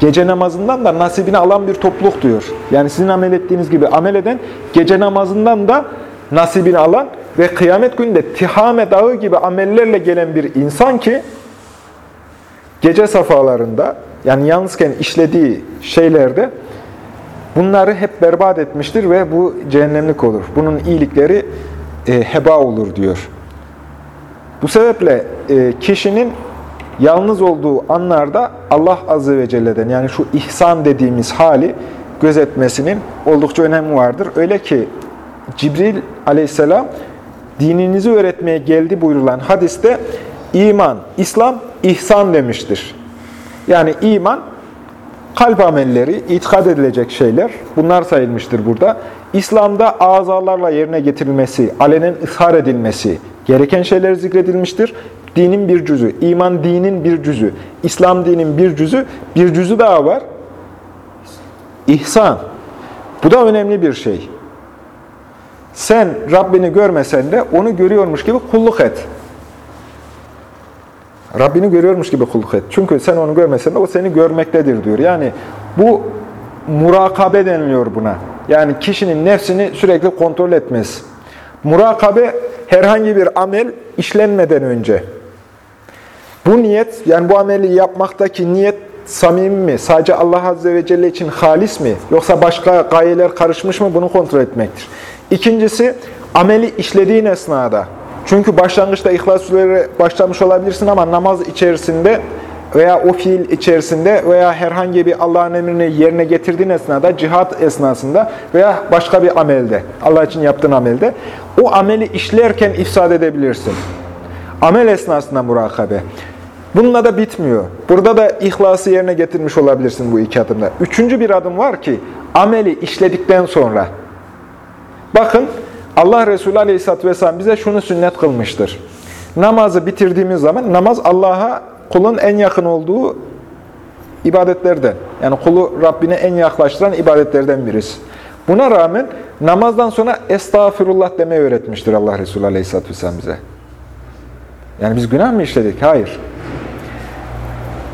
gece namazından da nasibini alan bir topluluk diyor. Yani sizin amel ettiğiniz gibi amel eden, gece namazından da nasibini alan ve kıyamet gününde Tihame dağı gibi amellerle gelen bir insan ki gece safalarında yani yalnızken işlediği şeylerde bunları hep berbat etmiştir ve bu cehennemlik olur. Bunun iyilikleri e, heba olur diyor. Bu sebeple e, kişinin yalnız olduğu anlarda Allah Azze ve Celle'den yani şu ihsan dediğimiz hali gözetmesinin oldukça önemi vardır. Öyle ki Cibril aleyhisselam dininizi öğretmeye geldi buyurulan hadiste iman, İslam, ihsan demiştir. Yani iman kalp amelleri, itikad edilecek şeyler, bunlar sayılmıştır burada. İslam'da azalarla yerine getirilmesi, alenen ishar edilmesi gereken şeyler zikredilmiştir. Dinin bir cüzü, iman dinin bir cüzü, İslam dinin bir cüzü, bir cüzü daha var. İhsan. Bu da önemli bir şey. Sen Rabbini görmesen de onu görüyormuş gibi kulluk et. Rabbini görüyormuş gibi kulluk et. Çünkü sen onu görmesen de o seni görmektedir diyor. Yani bu murakabe deniliyor buna. Yani kişinin nefsini sürekli kontrol etmez. Murakabe herhangi bir amel işlenmeden önce. Bu niyet, yani bu ameli yapmaktaki niyet samimi mi? Sadece Allah Azze ve Celle için halis mi? Yoksa başka gayeler karışmış mı? Bunu kontrol etmektir. İkincisi, ameli işlediğin esnada. Çünkü başlangıçta ihlas üzere başlamış olabilirsin ama namaz içerisinde veya o fiil içerisinde veya herhangi bir Allah'ın emrini yerine getirdiğin esnada, cihat esnasında veya başka bir amelde, Allah için yaptığın amelde, o ameli işlerken ifsad edebilirsin. Amel esnasında murakabe. Bununla da bitmiyor. Burada da ihlası yerine getirmiş olabilirsin bu iki adımda. Üçüncü bir adım var ki, ameli işledikten sonra. Bakın, Allah Resulü Aleyhisselatü Vesselam bize şunu sünnet kılmıştır. Namazı bitirdiğimiz zaman, namaz Allah'a kulun en yakın olduğu ibadetlerden. Yani kulu Rabbine en yaklaştıran ibadetlerden birisi. Buna rağmen namazdan sonra estağfirullah demeyi öğretmiştir Allah Resulü Aleyhisselatü Vesselam bize. Yani biz günah mı işledik? Hayır.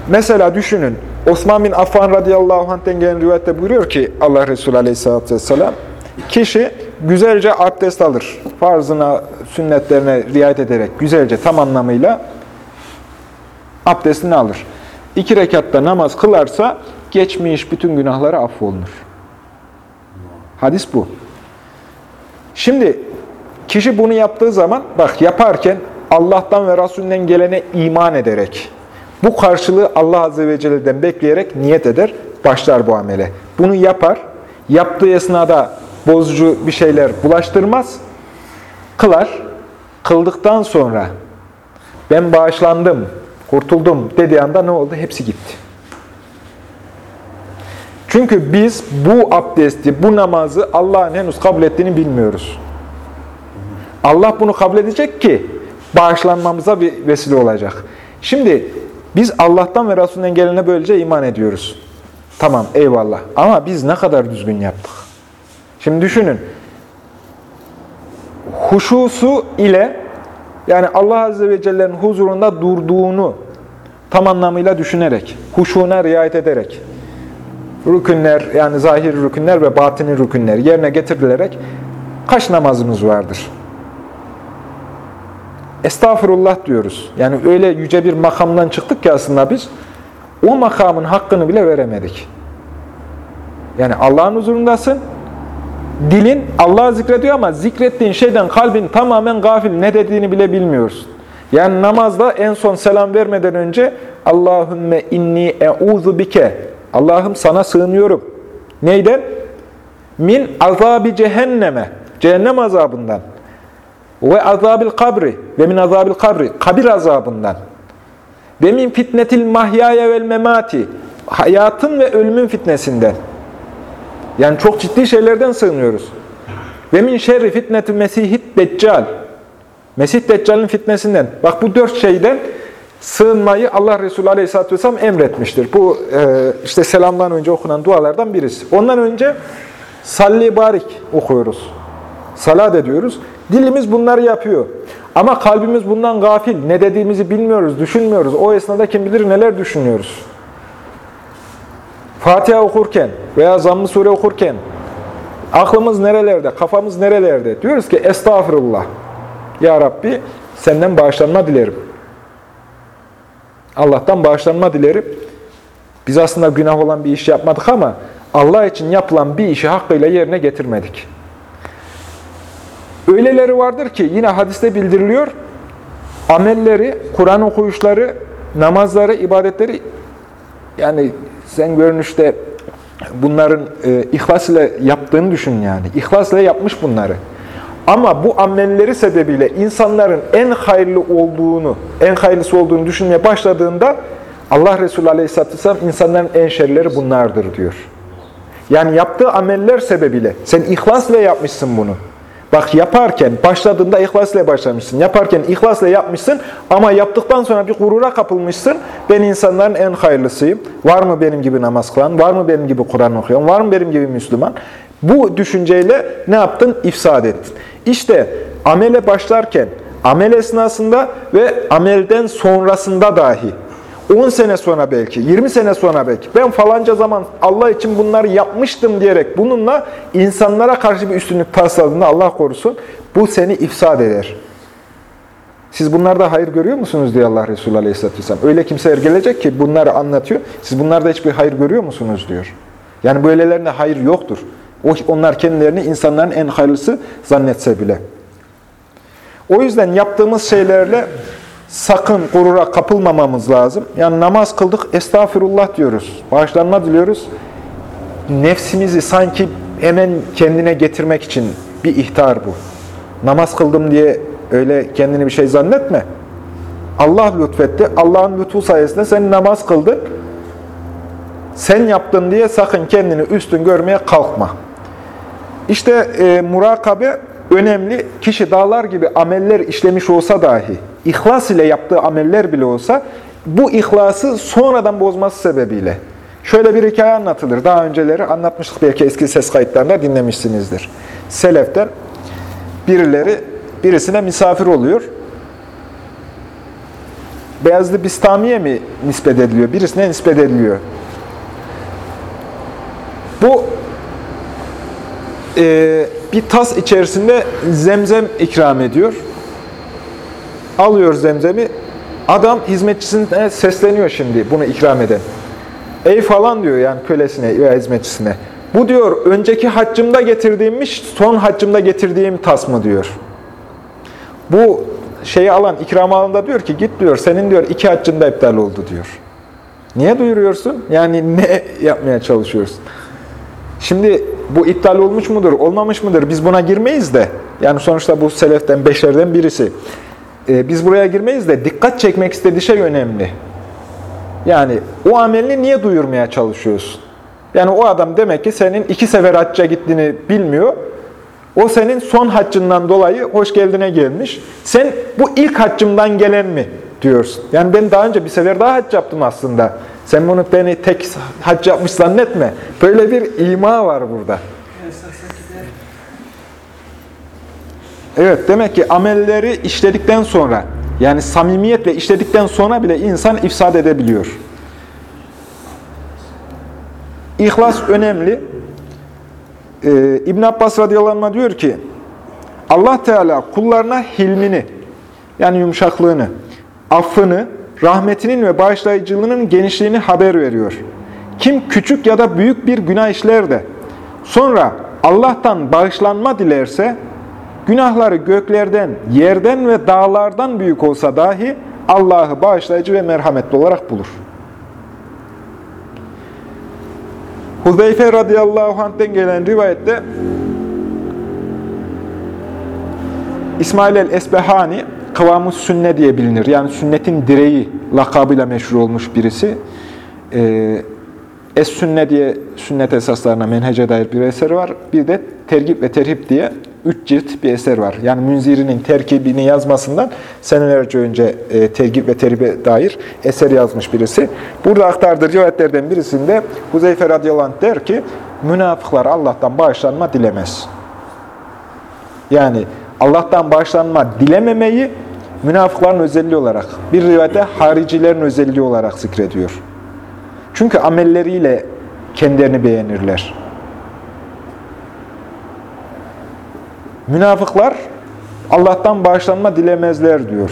Mesela düşünün, Osman bin Affan radıyallahu anh'ten gelen rivayette buyuruyor ki Allah Resulü aleyhissalatü vesselam, kişi güzelce abdest alır. Farzına, sünnetlerine riayet ederek güzelce tam anlamıyla abdestini alır. İki rekatta namaz kılarsa geçmiş bütün günahları affolunur. Hadis bu. Şimdi kişi bunu yaptığı zaman bak yaparken Allah'tan ve Resulünden gelene iman ederek bu karşılığı Allah Azze ve Celle'den bekleyerek niyet eder, başlar bu amele. Bunu yapar, yaptığı esnada bozucu bir şeyler bulaştırmaz, kılar. Kıldıktan sonra ben bağışlandım, kurtuldum dediği anda ne oldu? Hepsi gitti. Çünkü biz bu abdesti, bu namazı Allah'ın henüz kabul ettiğini bilmiyoruz. Allah bunu kabul edecek ki bağışlanmamıza bir vesile olacak. Şimdi biz Allah'tan ve Resulünden gelene böylece iman ediyoruz. Tamam eyvallah. Ama biz ne kadar düzgün yaptık? Şimdi düşünün. Huşusu ile yani Allah Azze ve Celle'nin huzurunda durduğunu tam anlamıyla düşünerek, huşuna riayet ederek, rükünler yani zahir rükünler ve batini rükünler yerine getirilerek kaç namazımız vardır? Estağfurullah diyoruz. Yani öyle yüce bir makamdan çıktık ki aslında biz o makamın hakkını bile veremedik. Yani Allah'ın huzurundasın. Dilin Allah'ı zikrediyor ama zikrettiğin şeyden kalbin tamamen gafil ne dediğini bile bilmiyorsun. Yani namazda en son selam vermeden önce Allahümme inni e'udhu bike Allah'ım sana sığınıyorum. Neyden? Min azabi cehenneme. Cehennem azabından. Ve azabil kabri ve min azabil kabri kabir azabından. Ve min fitnetil mahyaya vel memati hayatın ve ölümün fitnesinden. Yani çok ciddi şeylerden sığınıyoruz. Ve min şerri fitneti mesihit deccal. Mesih Deccal'in fitnesinden. Bak bu dört şeyden sığınmayı Allah Resulü Aleyhisselatü Vesselam emretmiştir. Bu e, işte selamdan önce okunan dualardan birisi. Ondan önce salli barik okuyoruz. Salat ediyoruz. Dilimiz bunları yapıyor. Ama kalbimiz bundan gafil. Ne dediğimizi bilmiyoruz, düşünmüyoruz. O esnada kim bilir neler düşünüyoruz. Fatiha okurken veya zamm-ı sure okurken aklımız nerelerde, kafamız nerelerde? Diyoruz ki estağfurullah. Ya Rabbi senden bağışlanma dilerim. Allah'tan bağışlanma dilerim. Biz aslında günah olan bir iş yapmadık ama Allah için yapılan bir işi hakkıyla yerine getirmedik. Öyleleri vardır ki yine hadiste bildiriliyor, amelleri, Kur'an okuyuşları, namazları, ibadetleri yani sen görünüşte bunların e, ihlas ile yaptığını düşün yani. İhlas ile yapmış bunları. Ama bu amelleri sebebiyle insanların en hayırlı olduğunu, en hayırlısı olduğunu düşünmeye başladığında Allah Resulü Aleyhisselatü Vesselam insanların en şerleri bunlardır diyor. Yani yaptığı ameller sebebiyle. Sen ihlasla yapmışsın bunu. Bak yaparken, başladığında ihlasla başlamışsın. Yaparken ihlasla yapmışsın ama yaptıktan sonra bir gurura kapılmışsın. Ben insanların en hayırlısıyım. Var mı benim gibi namaz kılan? Var mı benim gibi Kur'an okuyan? Var mı benim gibi Müslüman? Bu düşünceyle ne yaptın? İfsad ettin. İşte amele başlarken, amel esnasında ve amelden sonrasında dahi 10 sene sonra belki, 20 sene sonra belki ben falanca zaman Allah için bunları yapmıştım diyerek bununla insanlara karşı bir üstünlük tasladığında Allah korusun bu seni ifsad eder. Siz bunlarda hayır görüyor musunuz diyor Allah Resulü Aleyhisselatü Vesselam. Öyle kimseler gelecek ki bunları anlatıyor. Siz bunlarda hiçbir hayır görüyor musunuz diyor. Yani böylelerinde hayır yoktur. Onlar kendilerini insanların en hayırlısı zannetse bile. O yüzden yaptığımız şeylerle sakın gurura kapılmamamız lazım. Yani namaz kıldık, estağfirullah diyoruz. Bağışlanma diliyoruz. Nefsimizi sanki hemen kendine getirmek için bir ihtar bu. Namaz kıldım diye öyle kendini bir şey zannetme. Allah lütfetti. Allah'ın lütfu sayesinde sen namaz kıldın. Sen yaptın diye sakın kendini üstün görmeye kalkma. İşte e, murakabe önemli. Kişi dağlar gibi ameller işlemiş olsa dahi, ihlas ile yaptığı ameller bile olsa, bu ihlası sonradan bozması sebebiyle. Şöyle bir hikaye anlatılır. Daha önceleri anlatmıştık belki eski ses kayıtlarında dinlemişsinizdir. Seleften birileri birisine misafir oluyor. Beyazlı Bistamiye mi nispet ediliyor? Birisine nispet ediliyor. Bu e, bir tas içerisinde zemzem ikram ediyor. Alıyor zemzemi. Adam hizmetçisine sesleniyor şimdi bunu ikram eden. Ey falan diyor yani kölesine veya hizmetçisine. Bu diyor önceki haccımda getirdiğimmiş, son haccımda getirdiğim tas mı diyor. Bu şeyi alan, ikram alan diyor ki git diyor senin diyor iki haccında iptal oldu diyor. Niye duyuruyorsun? Yani ne yapmaya çalışıyorsun? Şimdi bu iptal olmuş mudur, olmamış mıdır? Biz buna girmeyiz de. Yani sonuçta bu seleften, beşlerden birisi. Ee, biz buraya girmeyiz de dikkat çekmek istediği şey önemli. Yani o amelini niye duyurmaya çalışıyorsun? Yani o adam demek ki senin iki sefer hacca gittiğini bilmiyor. O senin son haccından dolayı hoş geldine gelmiş. Sen bu ilk haccımdan gelen mi diyorsun. Yani ben daha önce bir sefer daha hac yaptım aslında. Sen bunu beni tek hac yapmış zannetme. Böyle bir ima var burada. Evet demek ki amelleri işledikten sonra yani samimiyetle işledikten sonra bile insan ifsad edebiliyor. İhlas önemli. Ee, İbn Abbas radıyallahu anh diyor ki Allah Teala kullarına hilmini yani yumuşaklığını, affını, rahmetinin ve bağışlayıcılığının genişliğini haber veriyor. Kim küçük ya da büyük bir günah işler de sonra Allah'tan bağışlanma dilerse günahları göklerden, yerden ve dağlardan büyük olsa dahi Allah'ı bağışlayıcı ve merhametli olarak bulur. Huzeyfe radıyallahu anh'ten gelen rivayette İsmail el-Esbehani kıvamus sünne diye bilinir. Yani sünnetin direği lakabıyla meşhur olmuş birisi. Ee, Es-Sünne diye sünnet esaslarına menhece dair bir eser var. Bir de Tergip ve Terhip diye üç cilt bir eser var. Yani Münziri'nin terkibini yazmasından senelerce önce e, Tergip ve Terhip'e dair eser yazmış birisi. Burada aktardığı rivayetlerden birisinde Huzeyfe radıyallahu anh der ki, münafıklar Allah'tan bağışlanma dilemez. Yani Allah'tan bağışlanma dilememeyi münafıkların özelliği olarak, bir rivayette haricilerin özelliği olarak zikrediyor. Çünkü amelleriyle kendilerini beğenirler. Münafıklar Allah'tan bağışlanma dilemezler diyor.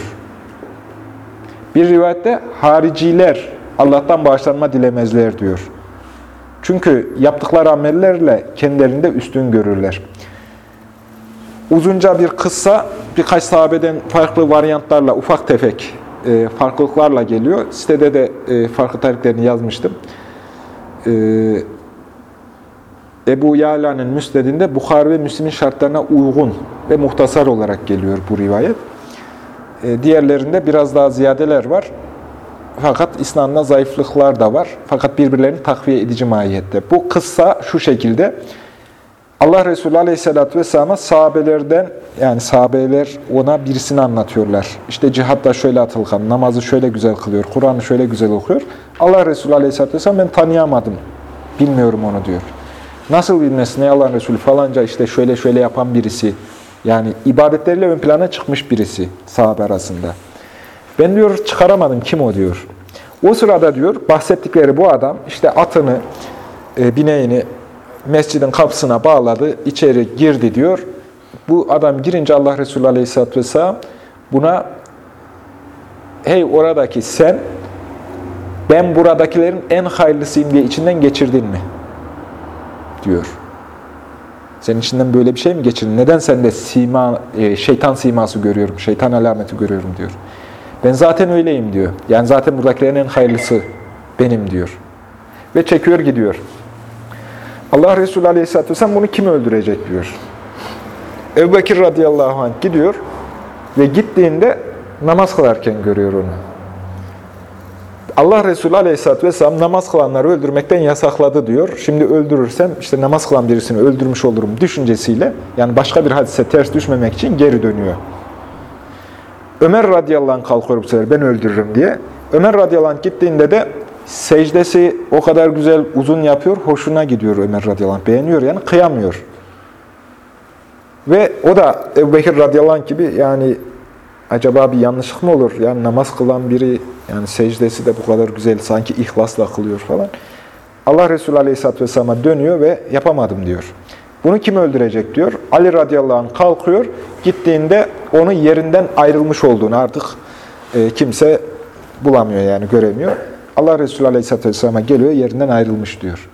Bir rivayette hariciler Allah'tan bağışlanma dilemezler diyor. Çünkü yaptıkları amellerle kendilerinde üstün görürler. Uzunca bir kıssa birkaç sahabeden farklı varyantlarla, ufak tefek e, farklılıklarla geliyor. Sitede de e, farklı tarihlerini yazmıştım. E, Ebu Yala'nın müsnedinde Bukhari ve Müslim'in şartlarına uygun ve muhtasar olarak geliyor bu rivayet. E, diğerlerinde biraz daha ziyadeler var. fakat İslam'da zayıflıklar da var. Fakat birbirlerini takviye edici mahiyette. Bu kıssa şu şekilde. Allah Resulü Aleyhisselatü Vesselam'a sahabelerden, yani sahabeler ona birisini anlatıyorlar. İşte cihatta şöyle atılgan, namazı şöyle güzel kılıyor, Kur'an'ı şöyle güzel okuyor. Allah Resulü Aleyhisselatü Vesselam ben tanıyamadım, bilmiyorum onu diyor. Nasıl bilmesin ey Allah Resulü falanca işte şöyle şöyle yapan birisi. Yani ibadetleriyle ön plana çıkmış birisi sahabe arasında. Ben diyor çıkaramadım kim o diyor. O sırada diyor bahsettikleri bu adam işte atını, e, bineğini mescidin kapısına bağladı, içeri girdi diyor. Bu adam girince Allah Resulü Aleyhisselatü Vesselam buna hey oradaki sen ben buradakilerin en hayırlısıyım diye içinden geçirdin mi? diyor. Senin içinden böyle bir şey mi geçirdin? Neden sende sima, e, şeytan siması görüyorum, şeytan alameti görüyorum diyor. Ben zaten öyleyim diyor. Yani zaten buradakilerin en hayırlısı benim diyor. Ve çekiyor gidiyor. Allah Resulü Aleyhisselatü Vesselam bunu kim öldürecek diyor. Ebu Bekir radıyallahu anh gidiyor ve gittiğinde namaz kılarken görüyor onu. Allah Resulü Aleyhisselatü Vesselam namaz kılanları öldürmekten yasakladı diyor. Şimdi öldürürsem işte namaz kılan birisini öldürmüş olurum düşüncesiyle yani başka bir hadise ters düşmemek için geri dönüyor. Ömer radıyallahu anh kalkıyor bu sefer ben öldürürüm diye. Ömer radıyallahu anh gittiğinde de secdesi o kadar güzel uzun yapıyor, hoşuna gidiyor Ömer radıyallahu anh. Beğeniyor yani kıyamıyor. Ve o da Ebu Bekir radıyallahu anh gibi yani acaba bir yanlışlık mı olur? Yani namaz kılan biri yani secdesi de bu kadar güzel sanki ihlasla kılıyor falan. Allah Resulü aleyhisselatü vesselam'a dönüyor ve yapamadım diyor. Bunu kim öldürecek diyor. Ali radıyallahu anh kalkıyor. Gittiğinde onun yerinden ayrılmış olduğunu artık e, kimse bulamıyor yani göremiyor. Allah Resulü Aleyhisselatü Vesselam'a geliyor, yerinden ayrılmış diyor.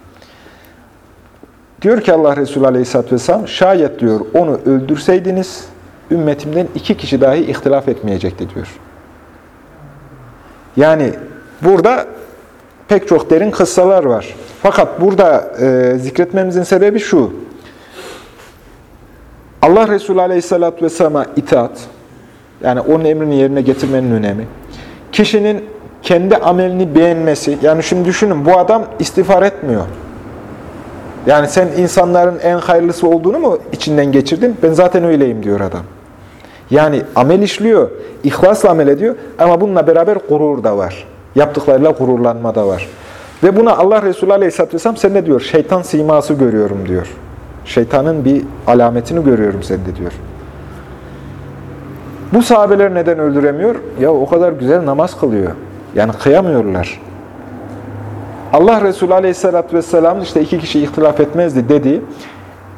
Diyor ki Allah Resulü Aleyhisselatü Vesselam, şayet diyor onu öldürseydiniz, ümmetimden iki kişi dahi ihtilaf etmeyecekti diyor. Yani burada pek çok derin kıssalar var. Fakat burada e, zikretmemizin sebebi şu. Allah Resulü Aleyhisselatü Vesselam'a itaat, yani onun emrini yerine getirmenin önemi. Kişinin kendi amelini beğenmesi. Yani şimdi düşünün bu adam istiğfar etmiyor. Yani sen insanların en hayırlısı olduğunu mu içinden geçirdin? Ben zaten öyleyim diyor adam. Yani amel işliyor, ihlasla amel ediyor ama bununla beraber gurur da var. Yaptıklarıyla gururlanma da var. Ve buna Allah Resulü Aleyhisselatü Vesselam sen ne diyor? Şeytan siması görüyorum diyor. Şeytanın bir alametini görüyorum sende diyor. Bu sahabeler neden öldüremiyor? Ya o kadar güzel namaz kılıyor. Yani kıyamıyorlar. Allah Resulü Aleyhisselatü Vesselam işte iki kişi ihtilaf etmezdi dedi.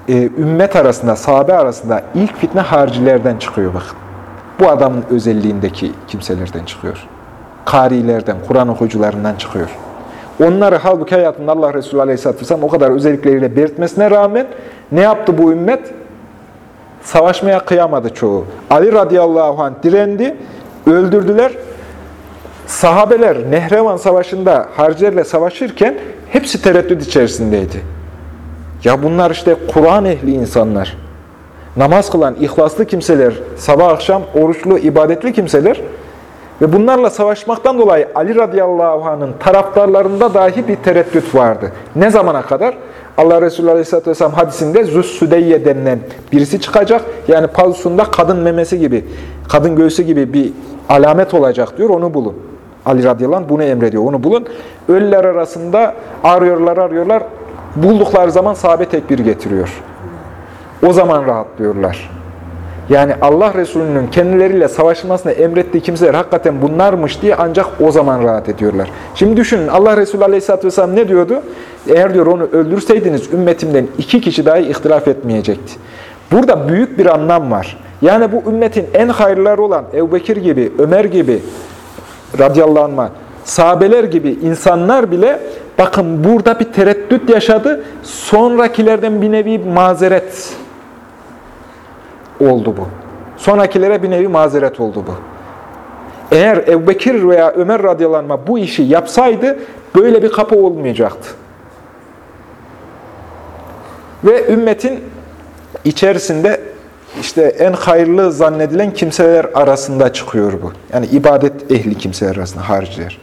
Ee, ümmet arasında, sahabe arasında ilk fitne haricilerden çıkıyor bakın. Bu adamın özelliğindeki kimselerden çıkıyor. Karilerden, Kur'an okuyucularından çıkıyor. Onları halbuki hayatında Allah Resulü Aleyhisselatü Vesselam o kadar özellikleriyle belirtmesine rağmen ne yaptı bu ümmet? Savaşmaya kıyamadı çoğu. Ali radıyallahu anh direndi, öldürdüler. Sahabeler Nehrevan Savaşı'nda harcilerle savaşırken hepsi tereddüt içerisindeydi. Ya bunlar işte Kur'an ehli insanlar. Namaz kılan, ihlaslı kimseler, sabah akşam oruçlu, ibadetli kimseler ve bunlarla savaşmaktan dolayı Ali radıyallahu anh'ın taraftarlarında dahi bir tereddüt vardı. Ne zamana kadar? Allah Resulü aleyhisselatü vesselam hadisinde Züssüdeyye denilen birisi çıkacak. Yani palsunda kadın memesi gibi, kadın göğsü gibi bir alamet olacak diyor, onu bulun. Ali radıyallahu anh bunu emrediyor, onu bulun. Ölüler arasında arıyorlar, arıyorlar. Buldukları zaman sahabe tekbir getiriyor. O zaman rahatlıyorlar. Yani Allah Resulü'nün kendileriyle savaşılmasını emrettiği kimseler hakikaten bunlarmış diye ancak o zaman rahat ediyorlar. Şimdi düşünün Allah Resulü Aleyhisselatü Vesselam ne diyordu? Eğer diyor onu öldürseydiniz ümmetimden iki kişi dahi ihtilaf etmeyecekti. Burada büyük bir anlam var. Yani bu ümmetin en hayırları olan Ebu Bekir gibi, Ömer gibi radıyallahu anh, sahabeler gibi insanlar bile bakın burada bir tereddüt yaşadı. Sonrakilerden bir nevi mazeret oldu bu. Sonrakilere bir nevi mazeret oldu bu. Eğer Ebu Bekir veya Ömer radıyallahu bu işi yapsaydı böyle bir kapı olmayacaktı. Ve ümmetin içerisinde işte en hayırlı zannedilen kimseler arasında çıkıyor bu. Yani ibadet ehli kimseler arasında hariciler.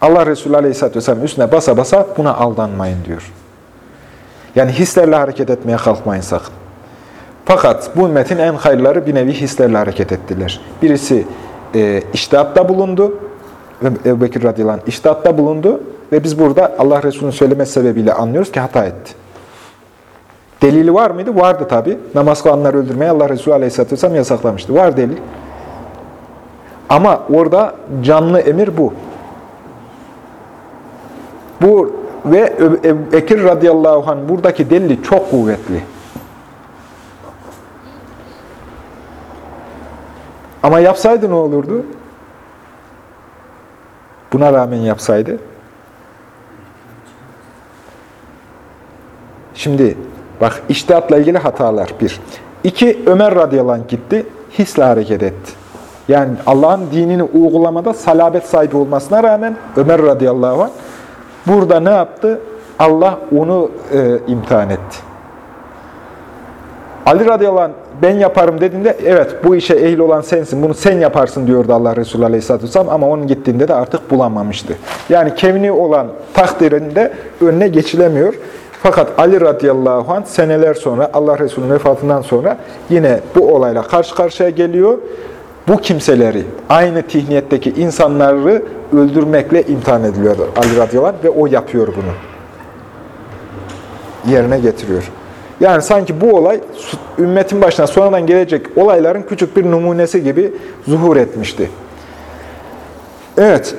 Allah Resulü Aleyhisselatü Vesselam üstüne basa basa buna aldanmayın diyor. Yani hislerle hareket etmeye kalkmayın sakın. Fakat bu ümmetin en hayırları bir nevi hislerle hareket ettiler. Birisi e, iştihatta bulundu. Ebu Bekir radıyallahu anh iştihatta bulundu. Ve biz burada Allah Resulü'nün söylemesi sebebiyle anlıyoruz ki hata etti. Delili var mıydı? Vardı tabi. Namaz kılanları öldürmeyi Allah Resulü Aleyhisselatü Vesselam yasaklamıştı. Var delil. Ama orada canlı emir bu. Bu ve Ebu Bekir radıyallahu anh buradaki delili çok kuvvetli. Ama yapsaydı ne olurdu? Buna rağmen yapsaydı. Şimdi bak iştihatla ilgili hatalar bir. İki, Ömer radıyallahu anh gitti, hisle hareket etti. Yani Allah'ın dinini uygulamada salabet sahibi olmasına rağmen Ömer radıyallahu anh burada ne yaptı? Allah onu e, imtihan etti. Ali radıyallahu anh ben yaparım dediğinde evet bu işe ehil olan sensin, bunu sen yaparsın diyordu Allah Resulü aleyhisselatü vesselam ama onun gittiğinde de artık bulamamıştı. Yani kevni olan takdirinde önüne geçilemiyor. Fakat Ali radıyallahu anh seneler sonra Allah Resulü'nün vefatından sonra yine bu olayla karşı karşıya geliyor. Bu kimseleri, aynı tihniyetteki insanları öldürmekle imtihan ediliyor Ali radıyallahu anh ve o yapıyor bunu. Yerine getiriyor. Yani sanki bu olay ümmetin başına sonradan gelecek olayların küçük bir numunesi gibi zuhur etmişti. Evet.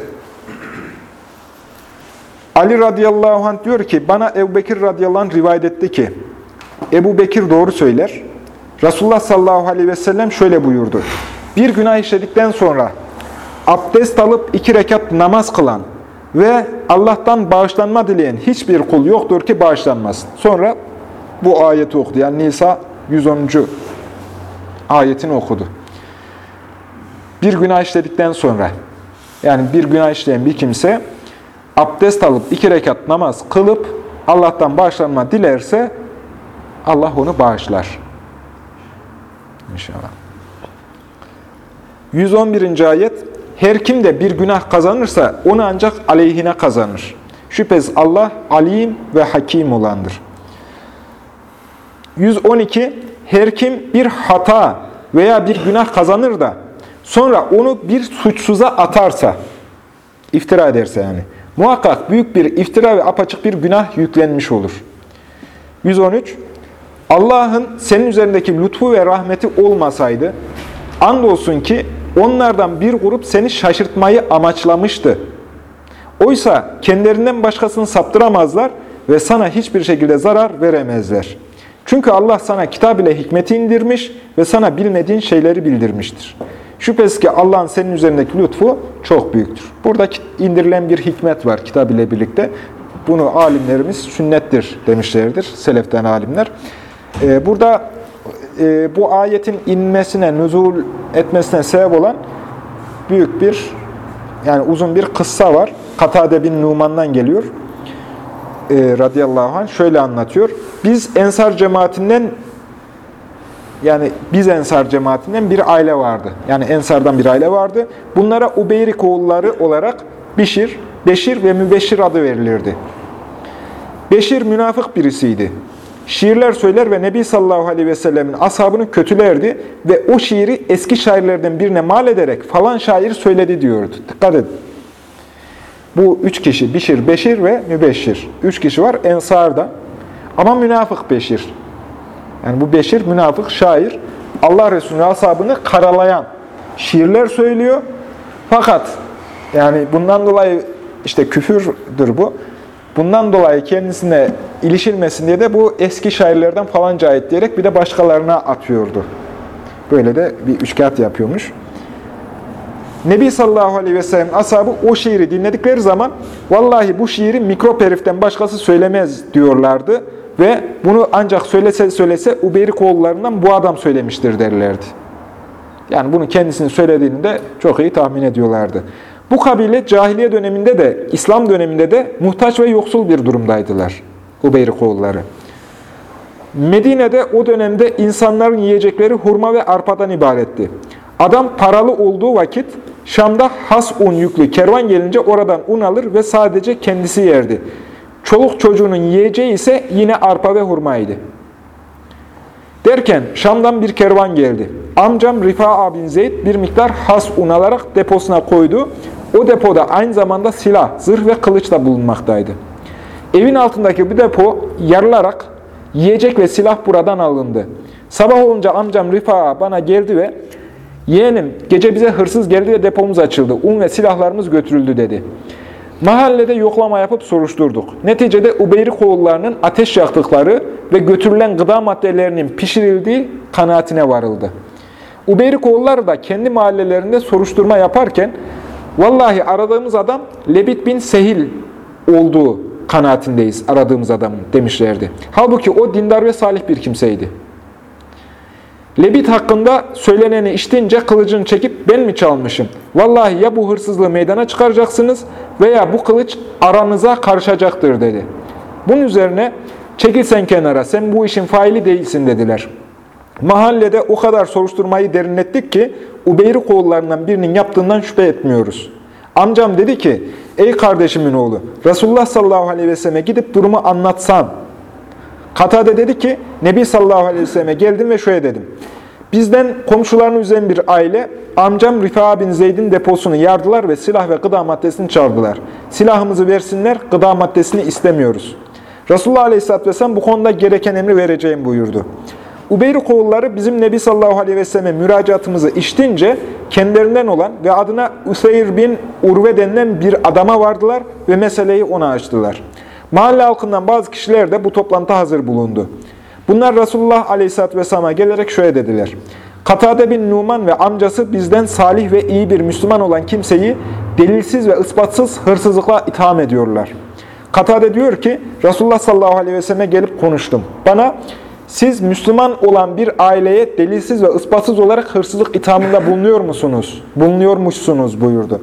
Ali radıyallahu anh diyor ki, bana Ebu Bekir radıyallahu anh rivayet etti ki, Ebu Bekir doğru söyler. Resulullah sallallahu aleyhi ve sellem şöyle buyurdu. Bir günah işledikten sonra abdest alıp iki rekat namaz kılan ve Allah'tan bağışlanma dileyen hiçbir kul yoktur ki bağışlanmasın. Sonra bu ayeti okudu. Yani Nisa 110. ayetini okudu. Bir günah işledikten sonra, yani bir günah işleyen bir kimse, abdest alıp iki rekat namaz kılıp Allah'tan bağışlanma dilerse, Allah onu bağışlar. İnşallah. 111. ayet, her kim de bir günah kazanırsa onu ancak aleyhine kazanır. Şüphesiz Allah alim ve hakim olandır. 112. Her kim bir hata veya bir günah kazanır da sonra onu bir suçsuza atarsa, iftira ederse yani, muhakkak büyük bir iftira ve apaçık bir günah yüklenmiş olur. 113. Allah'ın senin üzerindeki lütfu ve rahmeti olmasaydı, andolsun ki onlardan bir grup seni şaşırtmayı amaçlamıştı. Oysa kendilerinden başkasını saptıramazlar ve sana hiçbir şekilde zarar veremezler. Çünkü Allah sana kitap ile hikmeti indirmiş ve sana bilmediğin şeyleri bildirmiştir. Şüphesiz ki Allah'ın senin üzerindeki lütfu çok büyüktür. Burada indirilen bir hikmet var kitap ile birlikte. Bunu alimlerimiz sünnettir demişlerdir, seleften alimler. Ee, burada e, bu ayetin inmesine, nüzul etmesine sebep olan büyük bir, yani uzun bir kıssa var. Katade bin Numan'dan geliyor e, radıyallahu anh şöyle anlatıyor. Biz Ensar cemaatinden yani biz Ensar cemaatinden bir aile vardı. Yani Ensar'dan bir aile vardı. Bunlara Ubeyrik oğulları olarak Bişir, Beşir ve Mübeşir adı verilirdi. Beşir münafık birisiydi. Şiirler söyler ve Nebi sallallahu aleyhi ve sellemin ashabını kötülerdi ve o şiiri eski şairlerden birine mal ederek falan şair söyledi diyordu. Dikkat edin. Bu üç kişi, Bişir, Beşir ve Mübeşir. Üç kişi var Ensar'da. Ama münafık Beşir. Yani bu Beşir, münafık, şair. Allah Resulü'nün ashabını karalayan şiirler söylüyor. Fakat yani bundan dolayı işte küfürdür bu. Bundan dolayı kendisine ilişilmesin diye de bu eski şairlerden falanca ait diyerek bir de başkalarına atıyordu. Böyle de bir üçkağıt yapıyormuş. Nebi sallallahu aleyhi ve sellem ashabı o şiiri dinledikleri zaman vallahi bu şiiri mikrop heriften başkası söylemez diyorlardı. Ve bunu ancak söylese söylese Ubeyri oğullarından bu adam söylemiştir derlerdi. Yani bunu kendisinin söylediğini de çok iyi tahmin ediyorlardı. Bu kabile cahiliye döneminde de, İslam döneminde de muhtaç ve yoksul bir durumdaydılar. Ubeyri oğulları. Medine'de o dönemde insanların yiyecekleri hurma ve arpadan ibaretti. Adam paralı olduğu vakit Şam'da has un yüklü kervan gelince oradan un alır ve sadece kendisi yerdi. Çoluk çocuğunun yiyeceği ise yine arpa ve hurmaydı. Derken Şam'dan bir kervan geldi. Amcam Rifa'a bin Zeyd bir miktar has un alarak deposuna koydu. O depoda aynı zamanda silah, zırh ve kılıç da bulunmaktaydı. Evin altındaki bir depo yarılarak yiyecek ve silah buradan alındı. Sabah olunca amcam Rifa'a bana geldi ve yeğenim gece bize hırsız geldi ve depomuz açıldı. Un ve silahlarımız götürüldü dedi. Mahallede yoklama yapıp soruşturduk. Neticede Ubeyrik oğullarının ateş yaktıkları ve götürülen gıda maddelerinin pişirildiği kanaatine varıldı. Ubeyrik oğulları da kendi mahallelerinde soruşturma yaparken vallahi aradığımız adam Lebit bin Sehil olduğu kanaatindeyiz aradığımız adamın demişlerdi. Halbuki o dindar ve salih bir kimseydi. Lebit hakkında söyleneni işitince kılıcını çekip ben mi çalmışım? Vallahi ya bu hırsızlığı meydana çıkaracaksınız veya bu kılıç aranıza karışacaktır dedi. Bunun üzerine çekil sen kenara sen bu işin faili değilsin dediler. Mahallede o kadar soruşturmayı derinlettik ki Ubeyri oğullarından birinin yaptığından şüphe etmiyoruz. Amcam dedi ki, ey kardeşimin oğlu, Resulullah sallallahu aleyhi ve selleme gidip durumu anlatsam. Katade dedi ki, Nebi sallallahu aleyhi ve selleme geldim ve şöyle dedim. Bizden komşularını üzen bir aile, amcam Rifa bin Zeyd'in deposunu yardılar ve silah ve gıda maddesini çaldılar. Silahımızı versinler, gıda maddesini istemiyoruz. Resulullah aleyhisselatü vesselam bu konuda gereken emri vereceğim buyurdu. Ubeyri oğulları bizim Nebi sallallahu aleyhi ve selleme müracaatımızı işitince kendilerinden olan ve adına Useyr bin Urve denilen bir adama vardılar ve meseleyi ona açtılar. Mahalle halkından bazı kişiler de bu toplantıda hazır bulundu. Bunlar Resulullah aleyhisselatü vesselam'a gelerek şöyle dediler. Katade bin Numan ve amcası bizden salih ve iyi bir Müslüman olan kimseyi delilsiz ve ispatsız hırsızlıkla itham ediyorlar. Katade diyor ki Resulullah sallallahu aleyhi ve selleme gelip konuştum. Bana siz Müslüman olan bir aileye delilsiz ve ispatsız olarak hırsızlık ithamında bulunuyor musunuz? Bulunuyormuşsunuz buyurdu.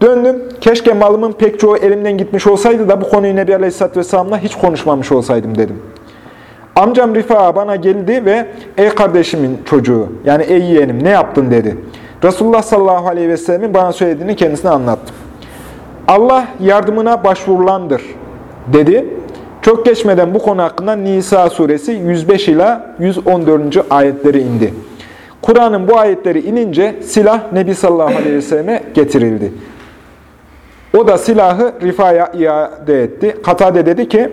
Döndüm, keşke malımın pek çoğu elimden gitmiş olsaydı da bu konuyu Nebi Aleyhisselatü Vesselam'la hiç konuşmamış olsaydım dedim. Amcam Rifa bana geldi ve ey kardeşimin çocuğu, yani ey yeğenim ne yaptın dedi. Resulullah sallallahu aleyhi ve sellemin bana söylediğini kendisine anlattım. Allah yardımına başvurulandır dedi. Çok geçmeden bu konu hakkında Nisa suresi 105 ila 114. ayetleri indi. Kur'an'ın bu ayetleri inince silah Nebi sallallahu aleyhi ve selleme getirildi. O da silahı Rifa'ya iade etti. Katade dedi ki,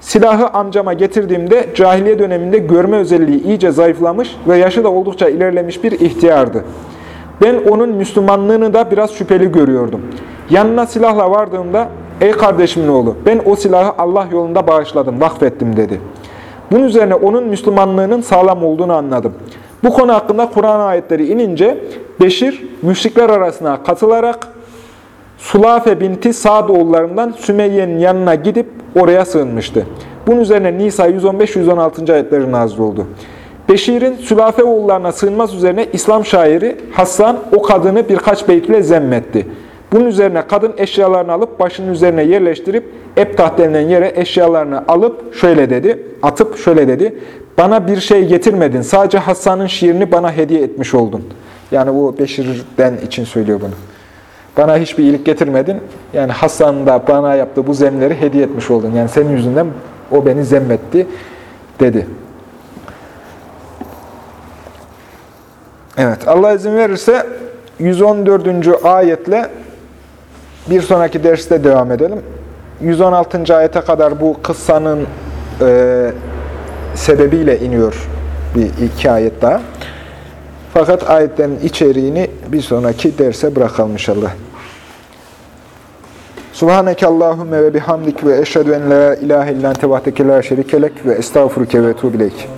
silahı amcama getirdiğimde cahiliye döneminde görme özelliği iyice zayıflamış ve yaşı da oldukça ilerlemiş bir ihtiyardı. Ben onun Müslümanlığını da biraz şüpheli görüyordum. Yanına silahla vardığımda, ey kardeşimin oğlu, ben o silahı Allah yolunda bağışladım, vakfettim dedi. Bunun üzerine onun Müslümanlığının sağlam olduğunu anladım. Bu konu hakkında Kur'an ayetleri inince Beşir, müşrikler arasına katılarak Sulafe binti Sa'd oğullarından Sümeyye'nin yanına gidip oraya sığınmıştı. Bunun üzerine Nisa 115-116. ayetleri nazil oldu. Beşir'in Sülafe oğullarına sığınmaz üzerine İslam şairi Hasan o kadını birkaç beyt ile zemmetti. Bunun üzerine kadın eşyalarını alıp başının üzerine yerleştirip Ebtah denilen yere eşyalarını alıp şöyle dedi, atıp şöyle dedi. Bana bir şey getirmedin, sadece Hasan'ın şiirini bana hediye etmiş oldun. Yani bu Beşir'den için söylüyor bunu. Bana hiçbir iyilik getirmedin. Yani Hasan da bana yaptığı bu zemleri hediye etmiş oldun. Yani senin yüzünden o beni zemmetti dedi. Evet, Allah izin verirse 114. ayetle bir sonraki derste devam edelim. 116. ayete kadar bu kıssanın e, sebebiyle iniyor bir iki ayet daha. Fakat ayetlerin içeriğini bir sonraki derse bırakalım inşallah. Subhaneke Allahümme ve bihamdik ve eşhedü en la ilahe illan tevahdeke şerikelek ve estağfuruke ve tuğbileyk.